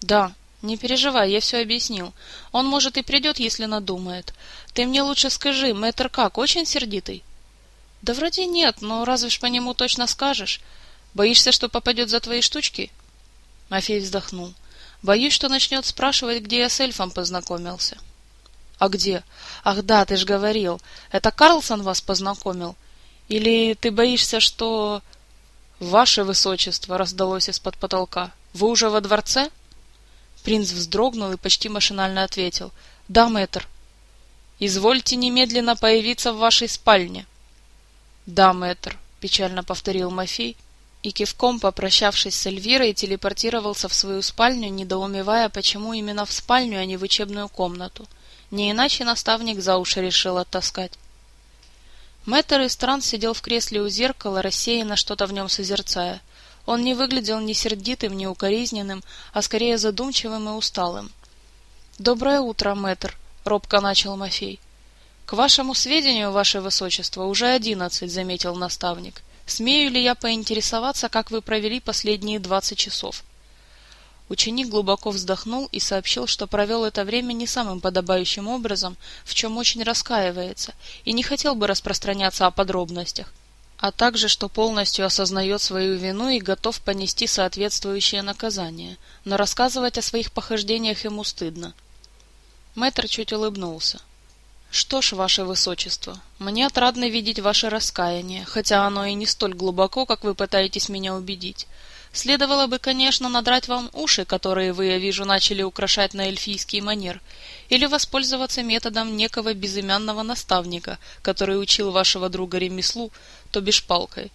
Да, не переживай, я все объяснил. Он, может, и придет, если надумает. Ты мне лучше скажи, мэтр как, очень сердитый? Да вроде нет, но разве ж по нему точно скажешь? Боишься, что попадет за твои штучки? Мафей вздохнул. Боюсь, что начнет спрашивать, где я с эльфом познакомился. А где? Ах да, ты ж говорил. Это Карлсон вас познакомил? Или ты боишься, что... Ваше высочество, раздалось из-под потолка. Вы уже во дворце? — Принц вздрогнул и почти машинально ответил. «Да, мэтр». «Извольте немедленно появиться в вашей спальне». «Да, мэтр», — печально повторил Мафей, и кивком, попрощавшись с Эльвирой, телепортировался в свою спальню, недоумевая, почему именно в спальню, а не в учебную комнату. Не иначе наставник за уши решил оттаскать. Мэтр из Стран сидел в кресле у зеркала, рассеянно что-то в нем созерцая — он не выглядел ни сердитым, ни укоризненным, а скорее задумчивым и усталым. «Доброе утро, мэтр», — робко начал Мафей. «К вашему сведению, ваше высочество, уже одиннадцать», — заметил наставник. «Смею ли я поинтересоваться, как вы провели последние двадцать часов?» Ученик глубоко вздохнул и сообщил, что провел это время не самым подобающим образом, в чем очень раскаивается, и не хотел бы распространяться о подробностях а также что полностью осознает свою вину и готов понести соответствующее наказание, но рассказывать о своих похождениях ему стыдно. Мэтр чуть улыбнулся. Что ж, ваше высочество, мне отрадно видеть ваше раскаяние, хотя оно и не столь глубоко, как вы пытаетесь меня убедить. Следовало бы, конечно, надрать вам уши, которые вы, я вижу, начали украшать на эльфийский манер, или воспользоваться методом некого безымянного наставника, который учил вашего друга ремеслу, то бишь палкой.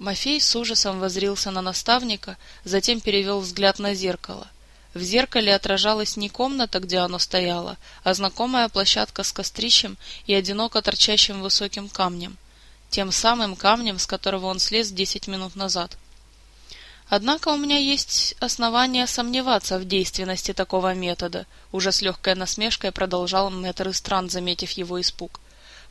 Мафей с ужасом возрился на наставника, затем перевел взгляд на зеркало. В зеркале отражалась не комната, где оно стояло, а знакомая площадка с кострищем и одиноко торчащим высоким камнем. Тем самым камнем, с которого он слез десять минут назад. Однако у меня есть основания сомневаться в действенности такого метода, уже с легкой насмешкой продолжал мэтр Истран, заметив его испуг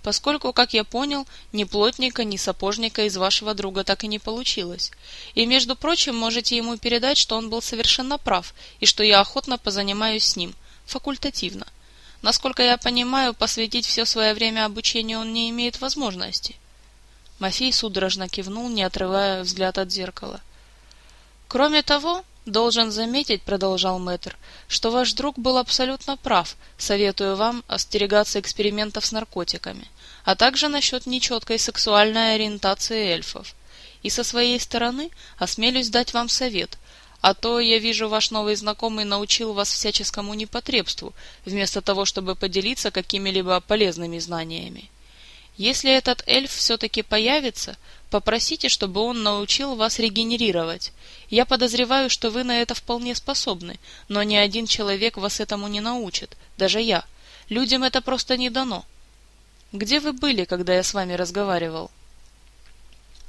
поскольку, как я понял, ни плотника, ни сапожника из вашего друга так и не получилось. И, между прочим, можете ему передать, что он был совершенно прав, и что я охотно позанимаюсь с ним, факультативно. Насколько я понимаю, посвятить все свое время обучению он не имеет возможности. Мафей судорожно кивнул, не отрывая взгляд от зеркала. Кроме того, должен заметить, продолжал мэтр, что ваш друг был абсолютно прав, советую вам остерегаться экспериментов с наркотиками а также насчет нечеткой сексуальной ориентации эльфов. И со своей стороны осмелюсь дать вам совет, а то, я вижу, ваш новый знакомый научил вас всяческому непотребству, вместо того, чтобы поделиться какими-либо полезными знаниями. Если этот эльф все-таки появится, попросите, чтобы он научил вас регенерировать. Я подозреваю, что вы на это вполне способны, но ни один человек вас этому не научит, даже я. Людям это просто не дано. Где вы были, когда я с вами разговаривал?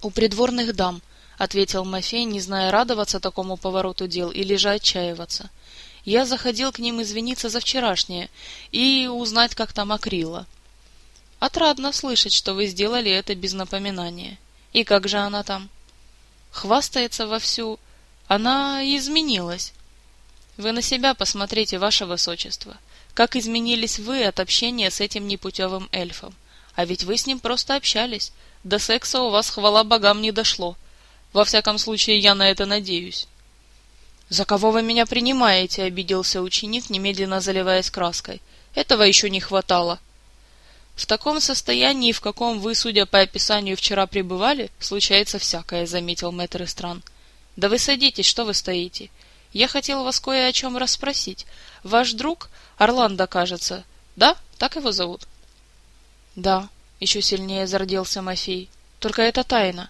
У придворных дам, ответил Мафей, не зная радоваться такому повороту дел или же отчаиваться. Я заходил к ним извиниться за вчерашнее и узнать, как там Акрила. Отрадно слышать, что вы сделали это без напоминания. И как же она там? Хвастается вовсю. Она изменилась. Вы на себя посмотрите, ваше высочество. Как изменились вы от общения с этим непутевым эльфом? А ведь вы с ним просто общались. До секса у вас, хвала богам, не дошло. Во всяком случае, я на это надеюсь. «За кого вы меня принимаете?» — обиделся ученик, немедленно заливаясь краской. «Этого еще не хватало». «В таком состоянии, в каком вы, судя по описанию, вчера пребывали, случается всякое», — заметил мэтр Истран. «Да вы садитесь, что вы стоите? Я хотел вас кое о чем расспросить. Ваш друг, Орландо, кажется, да? Так его зовут? Да, еще сильнее зарделся Мафей. Только это тайна.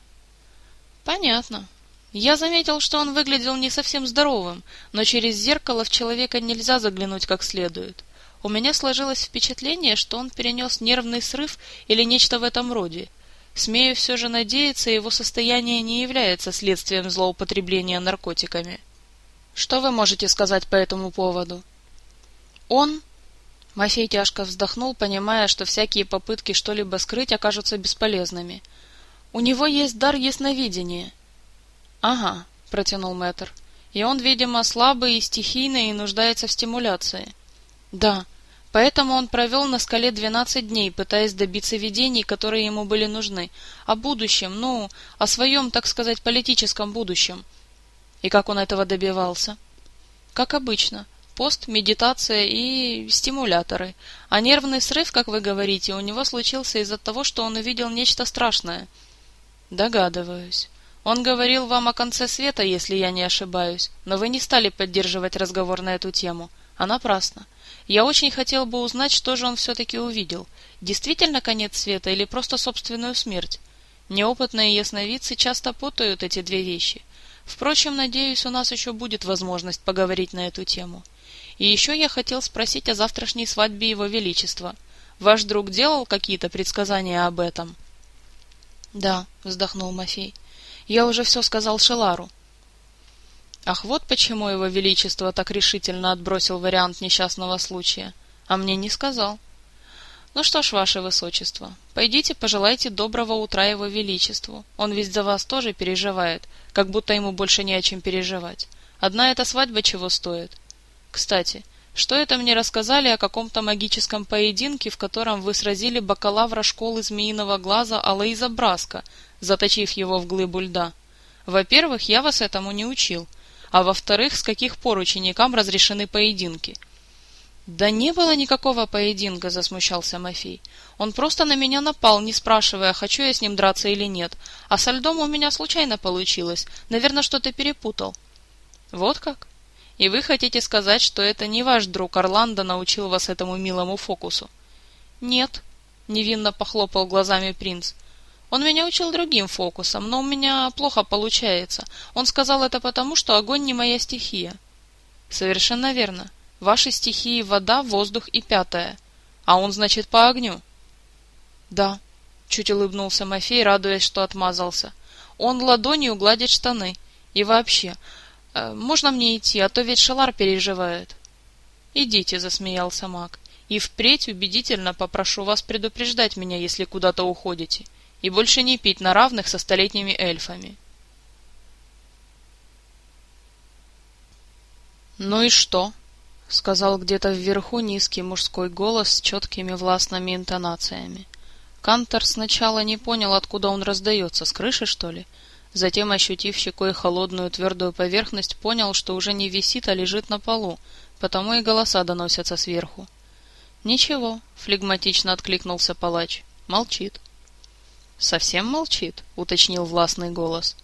Понятно. Я заметил, что он выглядел не совсем здоровым, но через зеркало в человека нельзя заглянуть как следует. У меня сложилось впечатление, что он перенес нервный срыв или нечто в этом роде. Смею все же надеяться, его состояние не является следствием злоупотребления наркотиками. Что вы можете сказать по этому поводу? Он... Мафей тяжко вздохнул, понимая, что всякие попытки что-либо скрыть окажутся бесполезными. У него есть дар ясновидения. Ага, протянул Мэтр. И он, видимо, слабый и стихийный и нуждается в стимуляции. Да, поэтому он провел на скале двенадцать дней, пытаясь добиться видений, которые ему были нужны, о будущем, ну, о своем, так сказать, политическом будущем — и как он этого добивался? Как обычно. Пост, медитация и стимуляторы. А нервный срыв, как вы говорите, у него случился из-за того, что он увидел нечто страшное. Догадываюсь. Он говорил вам о конце света, если я не ошибаюсь, но вы не стали поддерживать разговор на эту тему. А напрасно. Я очень хотел бы узнать, что же он все-таки увидел. Действительно конец света или просто собственную смерть? Неопытные ясновидцы часто путают эти две вещи – Впрочем, надеюсь, у нас еще будет возможность поговорить на эту тему. И еще я хотел спросить о завтрашней свадьбе Его Величества. Ваш друг делал какие-то предсказания об этом? — Да, — вздохнул Мафей. — Я уже все сказал Шелару. Ах, вот почему Его Величество так решительно отбросил вариант несчастного случая. А мне не сказал. Ну что ж, ваше высочество, пойдите пожелайте доброго утра его величеству. Он ведь за вас тоже переживает, как будто ему больше не о чем переживать. Одна эта свадьба чего стоит? Кстати, что это мне рассказали о каком-то магическом поединке, в котором вы сразили бакалавра школы Змеиного Глаза Алаиза Браска, заточив его в глыбу льда? Во-первых, я вас этому не учил, а во-вторых, с каких пор ученикам разрешены поединки? Да не было никакого поединка, засмущался Мафей. Он просто на меня напал, не спрашивая, хочу я с ним драться или нет. А со льдом у меня случайно получилось. Наверное, что-то перепутал. Вот как? И вы хотите сказать, что это не ваш друг Орландо научил вас этому милому фокусу? Нет, невинно похлопал глазами принц. Он меня учил другим фокусам, но у меня плохо получается. Он сказал это потому, что огонь не моя стихия. Совершенно верно. Ваши стихии вода, воздух и пятая. А он, значит, по огню. Да, чуть улыбнулся Мафей, радуясь, что отмазался. Он ладонью гладит штаны. И вообще, э, можно мне идти, а то ведь Шалар переживает. Идите, засмеялся маг. И впредь убедительно попрошу вас предупреждать меня, если куда-то уходите и больше не пить на равных со столетними эльфами. «Ну и что?» — сказал где-то вверху низкий мужской голос с четкими властными интонациями. Кантор сначала не понял, откуда он раздается, с крыши, что ли? Затем, ощутив щекой холодную твердую поверхность, понял, что уже не висит, а лежит на полу, потому и голоса доносятся сверху. «Ничего», — флегматично откликнулся палач, — «молчит». «Совсем молчит?» — уточнил властный голос.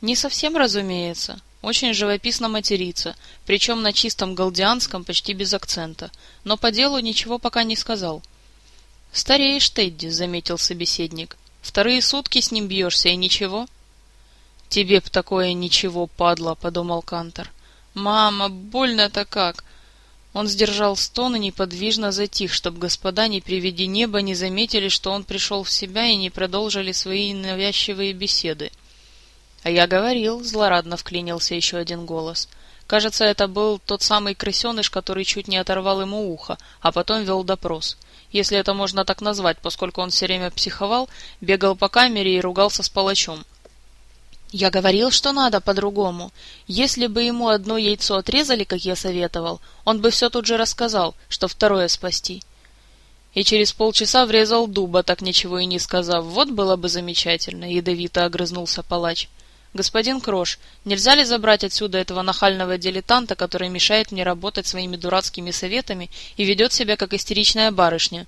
«Не совсем, разумеется. Очень живописно матерится, причем на чистом галдианском почти без акцента, но по делу ничего пока не сказал». «Стареешь, Тедди», — заметил собеседник. «Вторые сутки с ним бьешься, и ничего?» «Тебе б такое ничего, падла», — подумал Кантор. «Мама, больно-то как! Он сдержал стон и неподвижно затих, чтобы господа, не при виде неба, не заметили, что он пришел в себя и не продолжили свои навязчивые беседы. «А я говорил», — злорадно вклинился еще один голос. Кажется, это был тот самый крысеныш, который чуть не оторвал ему ухо, а потом вел допрос. Если это можно так назвать, поскольку он все время психовал, бегал по камере и ругался с палачом. Я говорил, что надо по-другому. Если бы ему одно яйцо отрезали, как я советовал, он бы все тут же рассказал, что второе спасти. И через полчаса врезал дуба, так ничего и не сказав. Вот было бы замечательно, ядовито огрызнулся палач. Господин Крош, нельзя ли забрать отсюда этого нахального дилетанта, который мешает мне работать своими дурацкими советами и ведет себя как истеричная барышня?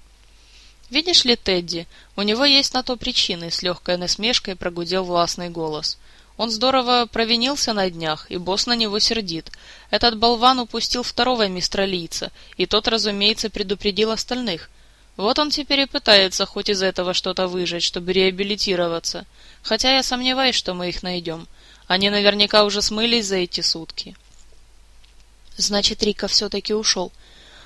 Видишь ли, Тедди, у него есть на то причины, с легкой насмешкой прогудел властный голос. — он здорово провинился на днях, и босс на него сердит. Этот болван упустил второго мистралийца, и тот, разумеется, предупредил остальных. Вот он теперь и пытается хоть из этого что-то выжать, чтобы реабилитироваться. Хотя я сомневаюсь, что мы их найдем. Они наверняка уже смылись за эти сутки. Значит, Рика все-таки ушел.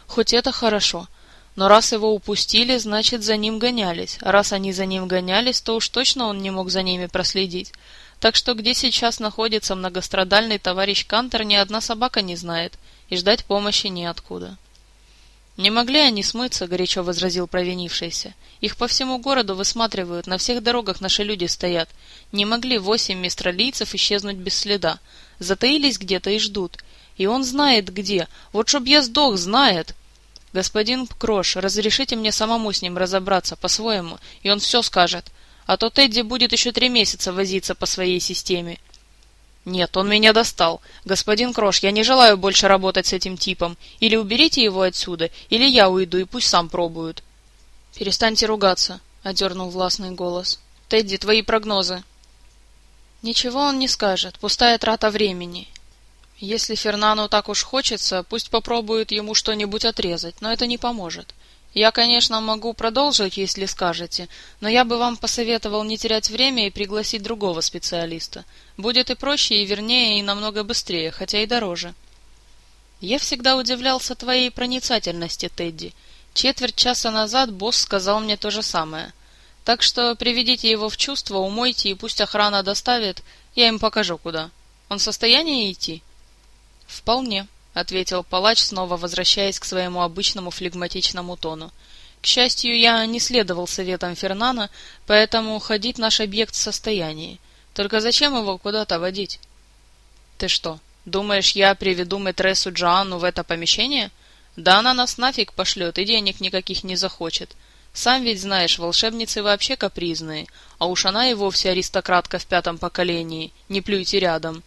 Хоть это хорошо. Но раз его упустили, значит, за ним гонялись. А раз они за ним гонялись, то уж точно он не мог за ними проследить. Так что где сейчас находится многострадальный товарищ Кантер, ни одна собака не знает, и ждать помощи неоткуда. «Не могли они смыться», — горячо возразил провинившийся. «Их по всему городу высматривают, на всех дорогах наши люди стоят. Не могли восемь мистралийцев исчезнуть без следа. Затаились где-то и ждут. И он знает где. Вот чтоб я сдох, знает!» «Господин Крош, разрешите мне самому с ним разобраться, по-своему, и он все скажет а то Тедди будет еще три месяца возиться по своей системе. Нет, он меня достал. Господин Крош, я не желаю больше работать с этим типом. Или уберите его отсюда, или я уйду, и пусть сам пробуют. Перестаньте ругаться, — одернул властный голос. Тедди, твои прогнозы. Ничего он не скажет, пустая трата времени. Если Фернану так уж хочется, пусть попробует ему что-нибудь отрезать, но это не поможет. Я, конечно, могу продолжить, если скажете, но я бы вам посоветовал не терять время и пригласить другого специалиста. Будет и проще, и вернее, и намного быстрее, хотя и дороже. Я всегда удивлялся твоей проницательности, Тедди. Четверть часа назад босс сказал мне то же самое. Так что приведите его в чувство, умойте, и пусть охрана доставит, я им покажу куда. Он в состоянии идти? Вполне. — ответил палач, снова возвращаясь к своему обычному флегматичному тону. «К счастью, я не следовал советам Фернана, поэтому ходить наш объект в состоянии. Только зачем его куда-то водить?» «Ты что, думаешь, я приведу Метресу Джоанну в это помещение? Да она нас нафиг пошлет и денег никаких не захочет. Сам ведь знаешь, волшебницы вообще капризные, а уж она и вовсе аристократка в пятом поколении, не плюйте рядом».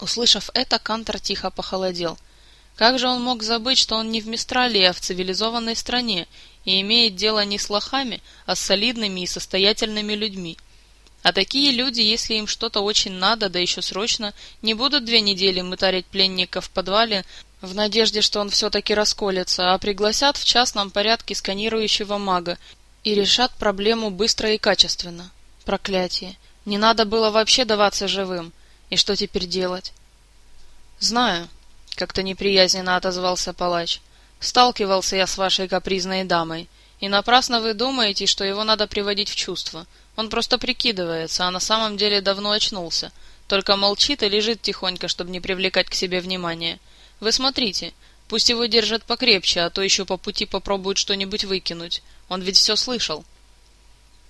Услышав это, Кантор тихо похолодел. Как же он мог забыть, что он не в Мистралии, а в цивилизованной стране, и имеет дело не с лохами, а с солидными и состоятельными людьми? А такие люди, если им что-то очень надо, да еще срочно, не будут две недели мытарить пленника в подвале в надежде, что он все-таки расколется, а пригласят в частном порядке сканирующего мага и решат проблему быстро и качественно. Проклятие. Не надо было вообще даваться живым. И что теперь делать? Знаю, как-то неприязненно отозвался палач. Сталкивался я с вашей капризной дамой. И напрасно вы думаете, что его надо приводить в чувство. Он просто прикидывается, а на самом деле давно очнулся. Только молчит и лежит тихонько, чтобы не привлекать к себе внимания. Вы смотрите, пусть его держат покрепче, а то еще по пути попробуют что-нибудь выкинуть. Он ведь все слышал.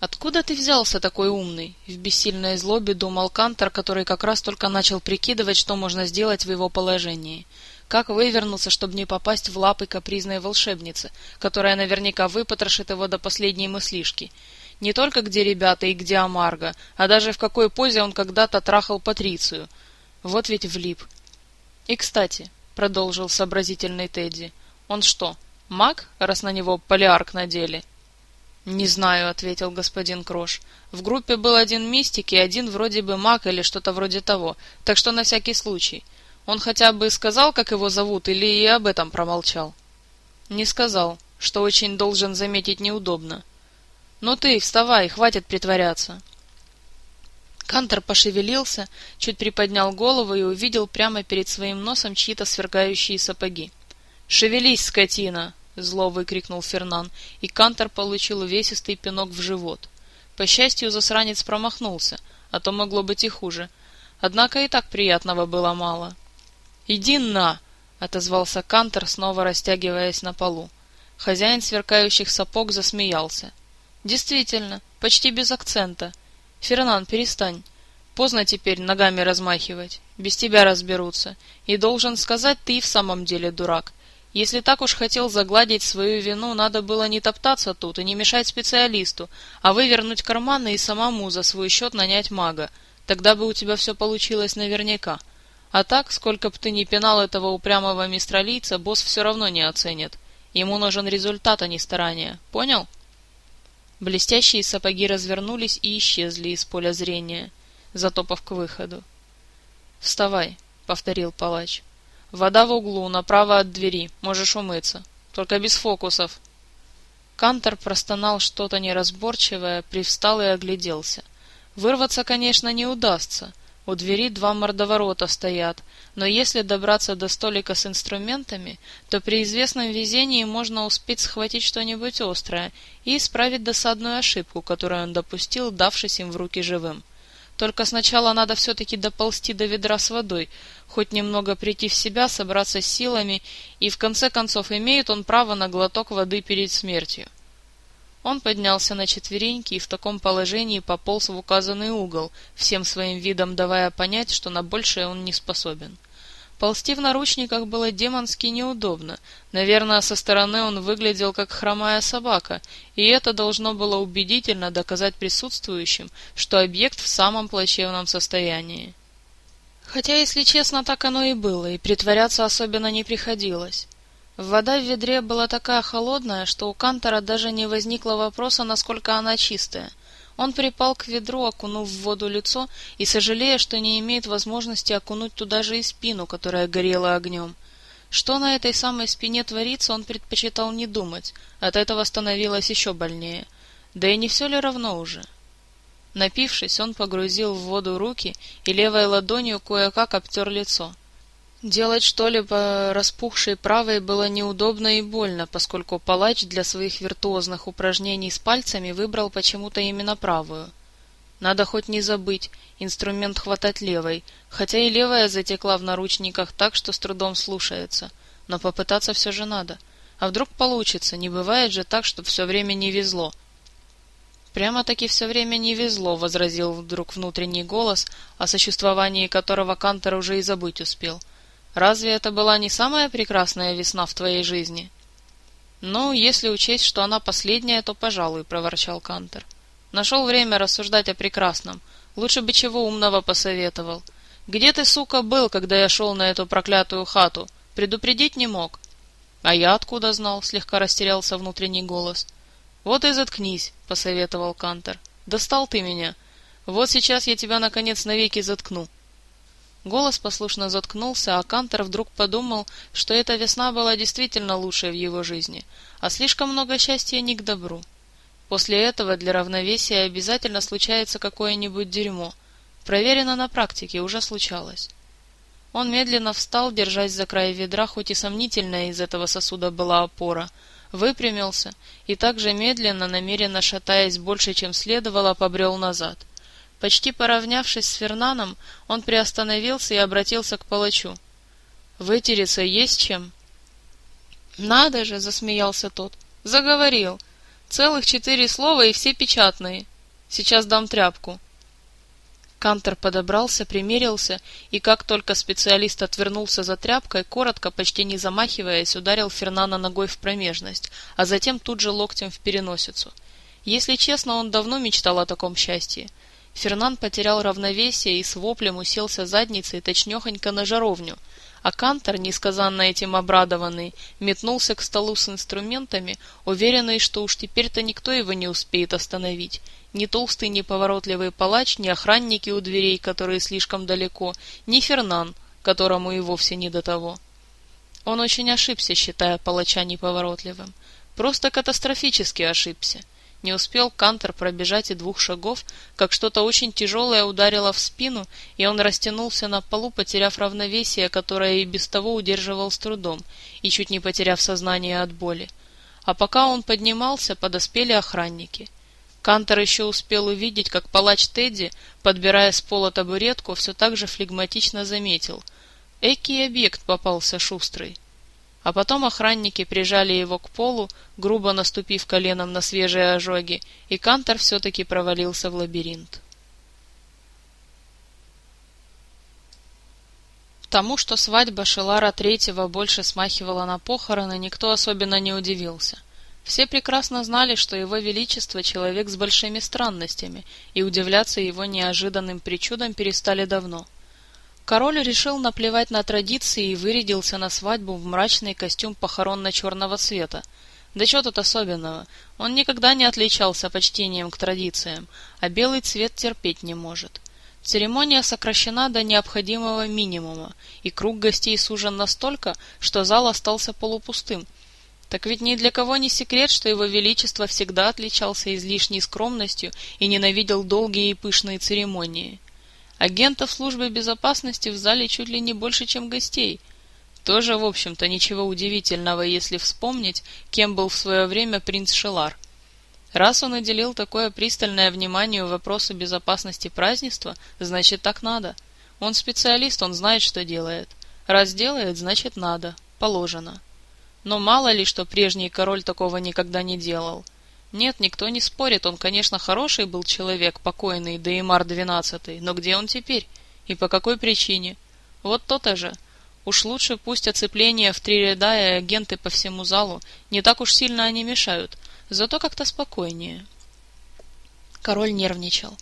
«Откуда ты взялся такой умный?» — в бессильной злобе думал Кантор, который как раз только начал прикидывать, что можно сделать в его положении. Как вывернуться, чтобы не попасть в лапы капризной волшебницы, которая наверняка выпотрошит его до последней мыслишки. Не только где ребята и где Амарго, а даже в какой позе он когда-то трахал Патрицию. Вот ведь влип. «И, кстати», — продолжил сообразительный Тедди, — «он что, маг, раз на него полиарк надели?» «Не знаю», — ответил господин Крош. «В группе был один мистик и один вроде бы маг или что-то вроде того, так что на всякий случай. Он хотя бы сказал, как его зовут, или и об этом промолчал?» «Не сказал, что очень должен заметить неудобно». «Ну ты, вставай, хватит притворяться». Кантор пошевелился, чуть приподнял голову и увидел прямо перед своим носом чьи-то сверкающие сапоги. «Шевелись, скотина!» — зло выкрикнул Фернан, и Кантор получил увесистый пинок в живот. По счастью, засранец промахнулся, а то могло быть и хуже. Однако и так приятного было мало. «Иди на!» — отозвался Кантор, снова растягиваясь на полу. Хозяин сверкающих сапог засмеялся. «Действительно, почти без акцента. Фернан, перестань. Поздно теперь ногами размахивать. Без тебя разберутся. И должен сказать, ты и в самом деле дурак. Если так уж хотел загладить свою вину, надо было не топтаться тут и не мешать специалисту, а вывернуть карманы и самому за свой счет нанять мага. Тогда бы у тебя все получилось наверняка. А так, сколько б ты ни пинал этого упрямого мистралийца, босс все равно не оценит. Ему нужен результат, а не старание. Понял? Блестящие сапоги развернулись и исчезли из поля зрения, затопав к выходу. «Вставай», — повторил палач. Вода в углу, направо от двери. Можешь умыться. Только без фокусов. Кантор простонал что-то неразборчивое, привстал и огляделся. Вырваться, конечно, не удастся. У двери два мордоворота стоят, но если добраться до столика с инструментами, то при известном везении можно успеть схватить что-нибудь острое и исправить досадную ошибку, которую он допустил, давшись им в руки живым. Только сначала надо все-таки доползти до ведра с водой, хоть немного прийти в себя, собраться с силами, и в конце концов имеет он право на глоток воды перед смертью. Он поднялся на четвереньки и в таком положении пополз в указанный угол, всем своим видом давая понять, что на большее он не способен. Ползти в наручниках было демонски неудобно. Наверное, со стороны он выглядел как хромая собака, и это должно было убедительно доказать присутствующим, что объект в самом плачевном состоянии. Хотя, если честно, так оно и было, и притворяться особенно не приходилось. Вода в ведре была такая холодная, что у Кантора даже не возникло вопроса, насколько она чистая. Он припал к ведру, окунув в воду лицо и сожалея, что не имеет возможности окунуть туда же и спину, которая горела огнем. Что на этой самой спине творится, он предпочитал не думать, от этого становилось еще больнее. Да и не все ли равно уже? Напившись, он погрузил в воду руки и левой ладонью кое-как обтер лицо. Делать что-либо распухшей правой было неудобно и больно, поскольку палач для своих виртуозных упражнений с пальцами выбрал почему-то именно правую. Надо хоть не забыть инструмент хватать левой, хотя и левая затекла в наручниках так, что с трудом слушается, но попытаться все же надо. А вдруг получится, не бывает же так, что все время не везло — «Прямо-таки все время не везло», — возразил вдруг внутренний голос, о существовании которого Кантер уже и забыть успел. «Разве это была не самая прекрасная весна в твоей жизни?» «Ну, если учесть, что она последняя, то пожалуй», — проворчал Кантер. «Нашел время рассуждать о прекрасном. Лучше бы чего умного посоветовал. Где ты, сука, был, когда я шел на эту проклятую хату? Предупредить не мог. А я откуда знал? Слегка растерялся внутренний голос. Вот и заткнись, посоветовал Кантер. Достал ты меня. Вот сейчас я тебя наконец навеки заткну. Голос послушно заткнулся, а Кантер вдруг подумал, что эта весна была действительно лучшей в его жизни, а слишком много счастья не к добру. После этого для равновесия обязательно случается какое-нибудь дерьмо. Проверено на практике, уже случалось. Он медленно встал, держась за край ведра, хоть и сомнительная из этого сосуда была опора, выпрямился и также медленно, намеренно шатаясь больше, чем следовало, побрел назад. Почти поравнявшись с Фернаном, он приостановился и обратился к палачу. «Вытереться есть чем?» «Надо же!» — засмеялся тот. «Заговорил! Целых четыре слова и все печатные. Сейчас дам тряпку». Кантер подобрался, примерился, и как только специалист отвернулся за тряпкой, коротко, почти не замахиваясь, ударил Фернана ногой в промежность, а затем тут же локтем в переносицу. Если честно, он давно мечтал о таком счастье. Фернан потерял равновесие и с воплем уселся задницей точнёхонько на жаровню, а Кантор, несказанно этим обрадованный, метнулся к столу с инструментами, уверенный, что уж теперь-то никто его не успеет остановить, ни толстый неповоротливый палач, ни охранники у дверей, которые слишком далеко, ни Фернан, которому и вовсе не до того. Он очень ошибся, считая палача неповоротливым. Просто катастрофически ошибся. Не успел Кантер пробежать и двух шагов, как что-то очень тяжелое ударило в спину, и он растянулся на полу, потеряв равновесие, которое и без того удерживал с трудом, и чуть не потеряв сознание от боли. А пока он поднимался, подоспели охранники. Кантор еще успел увидеть, как палач Тедди, подбирая с пола табуретку, все так же флегматично заметил. Экий объект попался шустрый. А потом охранники прижали его к полу, грубо наступив коленом на свежие ожоги, и Кантор все-таки провалился в лабиринт. Тому, что свадьба Шелара Третьего больше смахивала на похороны, никто особенно не удивился — все прекрасно знали, что его величество человек с большими странностями, и удивляться его неожиданным причудам перестали давно. Король решил наплевать на традиции и вырядился на свадьбу в мрачный костюм похоронно-черного цвета. Да что тут особенного? Он никогда не отличался почтением к традициям, а белый цвет терпеть не может. Церемония сокращена до необходимого минимума, и круг гостей сужен настолько, что зал остался полупустым, так ведь ни для кого не секрет, что его величество всегда отличался излишней скромностью и ненавидел долгие и пышные церемонии. Агентов службы безопасности в зале чуть ли не больше, чем гостей. Тоже, в общем-то, ничего удивительного, если вспомнить, кем был в свое время принц Шелар. Раз он уделил такое пристальное внимание вопросу безопасности празднества, значит так надо. Он специалист, он знает, что делает. Раз делает, значит надо, положено. Но мало ли, что прежний король такого никогда не делал. Нет, никто не спорит, он, конечно, хороший был человек, покойный Деймар XII, но где он теперь? И по какой причине? Вот то-то же. Уж лучше пусть оцепление в три ряда и агенты по всему залу, не так уж сильно они мешают, зато как-то спокойнее. Король нервничал.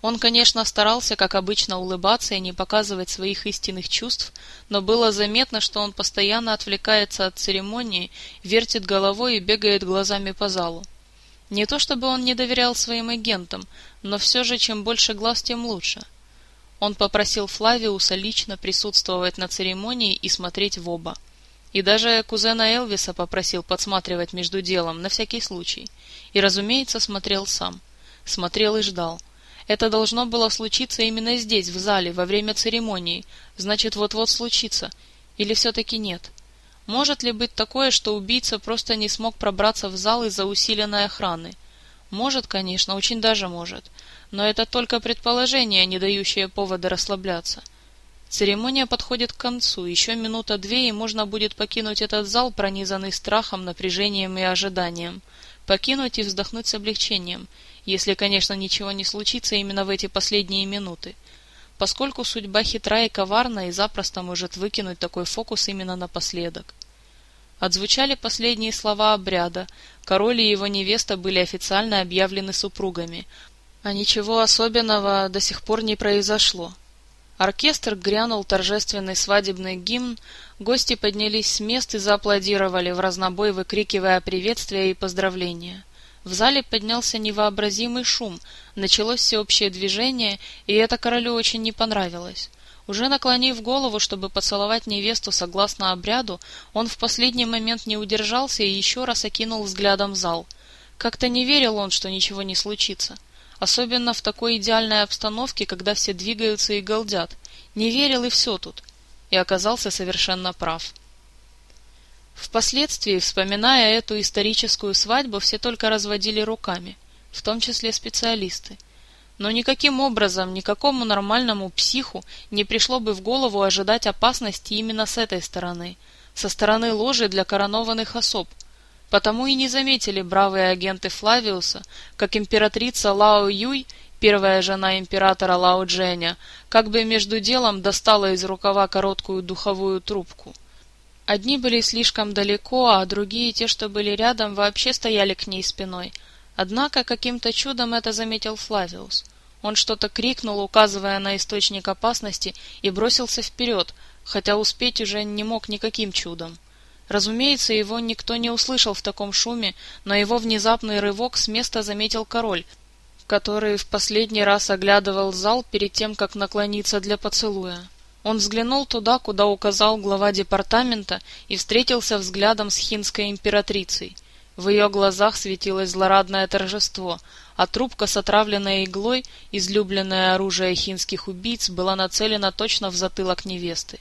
Он, конечно, старался, как обычно, улыбаться и не показывать своих истинных чувств, но было заметно, что он постоянно отвлекается от церемонии, вертит головой и бегает глазами по залу. Не то чтобы он не доверял своим агентам, но все же чем больше глаз, тем лучше. Он попросил Флавиуса лично присутствовать на церемонии и смотреть в оба. И даже кузена Элвиса попросил подсматривать между делом, на всякий случай. И, разумеется, смотрел сам. Смотрел и ждал — это должно было случиться именно здесь, в зале, во время церемонии. Значит, вот-вот случится. Или все-таки нет? Может ли быть такое, что убийца просто не смог пробраться в зал из-за усиленной охраны? Может, конечно, очень даже может. Но это только предположение, не дающее повода расслабляться. Церемония подходит к концу. Еще минута-две, и можно будет покинуть этот зал, пронизанный страхом, напряжением и ожиданием. Покинуть и вздохнуть с облегчением – если, конечно, ничего не случится именно в эти последние минуты, поскольку судьба хитра и коварна и запросто может выкинуть такой фокус именно напоследок. Отзвучали последние слова обряда, король и его невеста были официально объявлены супругами, а ничего особенного до сих пор не произошло. Оркестр грянул торжественный свадебный гимн, Гости поднялись с мест и зааплодировали, в разнобой выкрикивая приветствия и поздравления. В зале поднялся невообразимый шум, началось всеобщее движение, и это королю очень не понравилось. Уже наклонив голову, чтобы поцеловать невесту согласно обряду, он в последний момент не удержался и еще раз окинул взглядом зал. Как-то не верил он, что ничего не случится. Особенно в такой идеальной обстановке, когда все двигаются и галдят. Не верил и все тут. И оказался совершенно прав. Впоследствии, вспоминая эту историческую свадьбу, все только разводили руками, в том числе специалисты. Но никаким образом никакому нормальному психу не пришло бы в голову ожидать опасности именно с этой стороны, со стороны ложи для коронованных особ – Потому и не заметили бравые агенты Флавиуса, как императрица Лао Юй, первая жена императора Лао Дженя, как бы между делом достала из рукава короткую духовую трубку. Одни были слишком далеко, а другие, те, что были рядом, вообще стояли к ней спиной. Однако каким-то чудом это заметил Флавиус. Он что-то крикнул, указывая на источник опасности, и бросился вперед, хотя успеть уже не мог никаким чудом. Разумеется, его никто не услышал в таком шуме, но его внезапный рывок с места заметил король, который в последний раз оглядывал зал перед тем, как наклониться для поцелуя. Он взглянул туда, куда указал глава департамента, и встретился взглядом с хинской императрицей. В ее глазах светилось злорадное торжество, а трубка с отравленной иглой, излюбленное оружие хинских убийц, была нацелена точно в затылок невесты.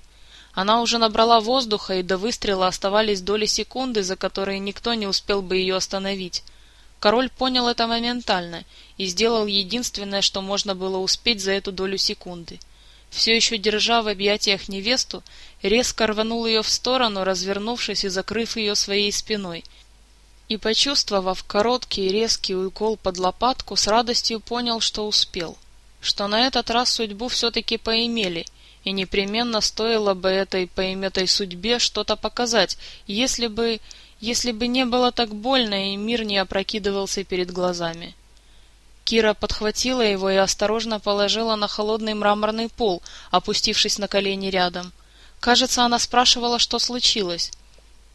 Она уже набрала воздуха, и до выстрела оставались доли секунды, за которые никто не успел бы ее остановить. Король понял это моментально и сделал единственное, что можно было успеть за эту долю секунды. Все еще держа в объятиях невесту, резко рванул ее в сторону, развернувшись и закрыв ее своей спиной. И, почувствовав короткий резкий укол под лопатку, с радостью понял, что успел. Что на этот раз судьбу все-таки поимели — и непременно стоило бы этой поиметой судьбе что-то показать, если бы... если бы не было так больно и мир не опрокидывался перед глазами. Кира подхватила его и осторожно положила на холодный мраморный пол, опустившись на колени рядом. Кажется, она спрашивала, что случилось.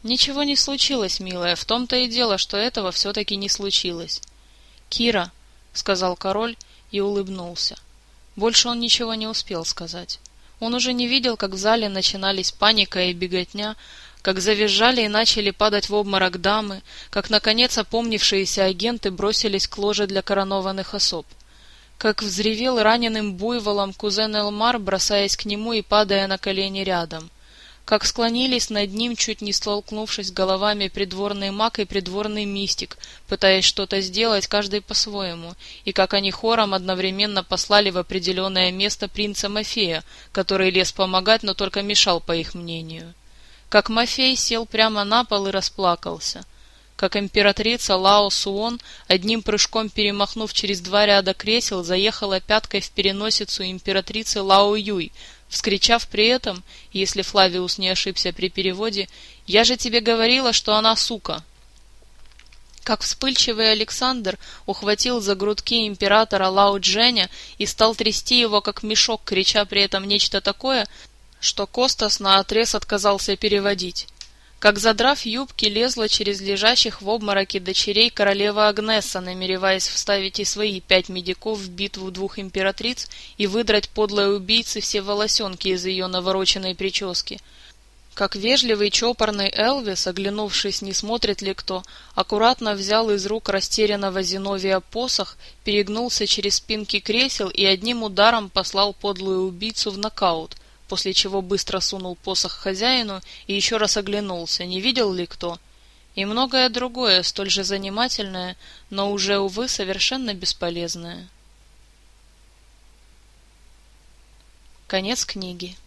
«Ничего не случилось, милая, в том-то и дело, что этого все-таки не случилось». «Кира», — сказал король и улыбнулся. Больше он ничего не успел сказать. Он уже не видел, как в зале начинались паника и беготня, как завизжали и начали падать в обморок дамы, как, наконец, опомнившиеся агенты бросились к ложе для коронованных особ. Как взревел раненым буйволом кузен Элмар, бросаясь к нему и падая на колени рядом как склонились над ним, чуть не столкнувшись головами придворный маг и придворный мистик, пытаясь что-то сделать, каждый по-своему, и как они хором одновременно послали в определенное место принца Мафея, который лез помогать, но только мешал, по их мнению. Как Мафей сел прямо на пол и расплакался — как императрица Лао Суон, одним прыжком перемахнув через два ряда кресел, заехала пяткой в переносицу императрицы Лао Юй, вскричав при этом, если Флавиус не ошибся при переводе, «Я же тебе говорила, что она сука!» Как вспыльчивый Александр ухватил за грудки императора Лао Дженя и стал трясти его как мешок, крича при этом нечто такое, что Костас наотрез отказался переводить как, задрав юбки, лезла через лежащих в обмороке дочерей королева Агнеса, намереваясь вставить и свои пять медиков в битву двух императриц и выдрать подлой убийцы все волосенки из ее навороченной прически. Как вежливый чопорный Элвис, оглянувшись, не смотрит ли кто, аккуратно взял из рук растерянного Зиновия посох, перегнулся через спинки кресел и одним ударом послал подлую убийцу в нокаут — после чего быстро сунул посох хозяину и еще раз оглянулся, не видел ли кто, и многое другое, столь же занимательное, но уже, увы, совершенно бесполезное. Конец книги.